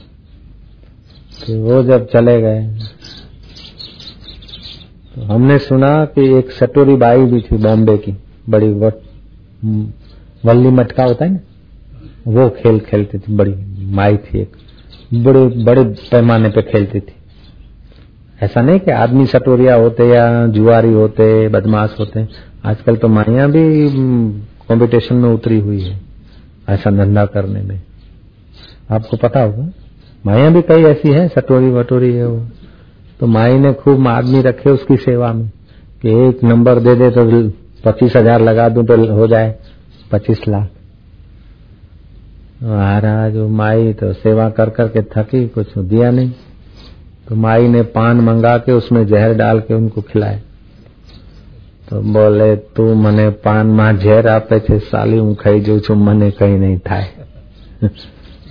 A: तो वो जब चले गए तो हमने सुना कि एक सटोरी बाई भी थी बॉम्बे की। बड़ी वट वल्ली मटका होता है ना? वो खेल खेलती थी बड़ी माई थी एक। बड़े बड़े पैमाने पे खेलती थी। ऐसा नहीं कि आदमी सटोरिया होते या जुआरी होते बदमाश होते। आजकल तो माइया भी कंपटीशन में उतरी हुई है, ऐसा धंधा करने में। आपको पता होगा माया भी कई ऐसी है, सटोरी वटोरी है वो। तो माई ने खूब आदमी रखे उसकी सेवा में, कि एक नंबर दे दे तो पच्चीस हज़ार लगा दूँ तो हो जाए, पच्चीस लाख। महाराज, वो माई तो सेवा कर कर करके थकी, कुछ दिया नहीं। तो माई ने पान मंगा के उसमें जहर डाल के उनको खिलाए तो बोले तू मने पान માં ઝેર આપે છે સાલી હું ખાઈ જઉં છું મને કઈ नहीं થાય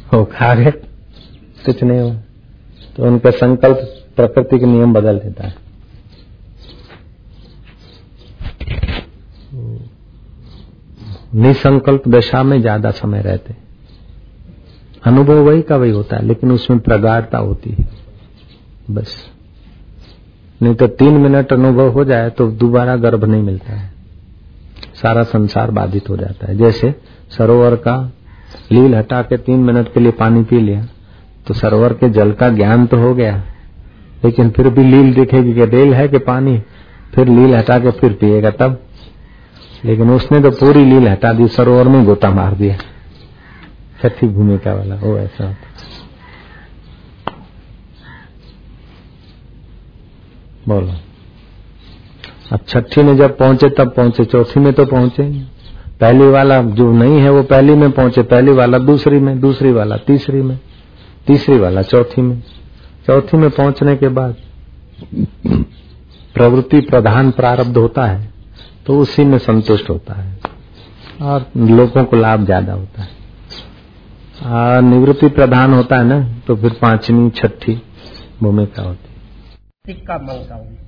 A: वो खा गए कुछ नहीं हुआ तो उनका संकल्प प्रकृति के नियम बदल देता है निसंकल्प दशा में ज्यादा समय रहते अनुभव वही का वही होता है लेकिन उसमें प्रगाढ़ता होती है बस नहीं तो तीन मिनट अनुभव हो जाए तो दोबारा गर्भ नहीं मिलता है। सारा संसार बाधित हो जाता है। जैसे सरोवर का लील हटा के तीन मिनट के लिए पानी पी लिया तो सरोवर के जल का ज्ञान तो हो गया। लेकिन फिर भी लील दिखेगी कि रेल है कि पानी? फिर लील हटा के फिर पिएगा तब। लेकिन उसने तो पूरी लील हटा दी, सरोवर में गोता मार दिया। छठी भूमिका वाला, वो ऐसा होता बोलो। अब छठी में जब पहुँचे, तब पहुँचे। चौथी में तो पहुँचे पहली वाला जो नहीं है, वो पहली में पहुँचे। पहली वाला दूसरी में, दूसरी वाला तीसरी में, तीसरी वाला चौथी में। चौथी में पहुँचने के बाद प्रवृत्ति प्रधान प्रारब्ध होता है तो उसी में संतुष्ट होता है और लोगों को लाभ ज़्यादा होता है। निवृत्ति प्रधान होता है ना तो फिर पांचवी, छठी भूमिका होती है।
B: सिक्का माँगता हूँ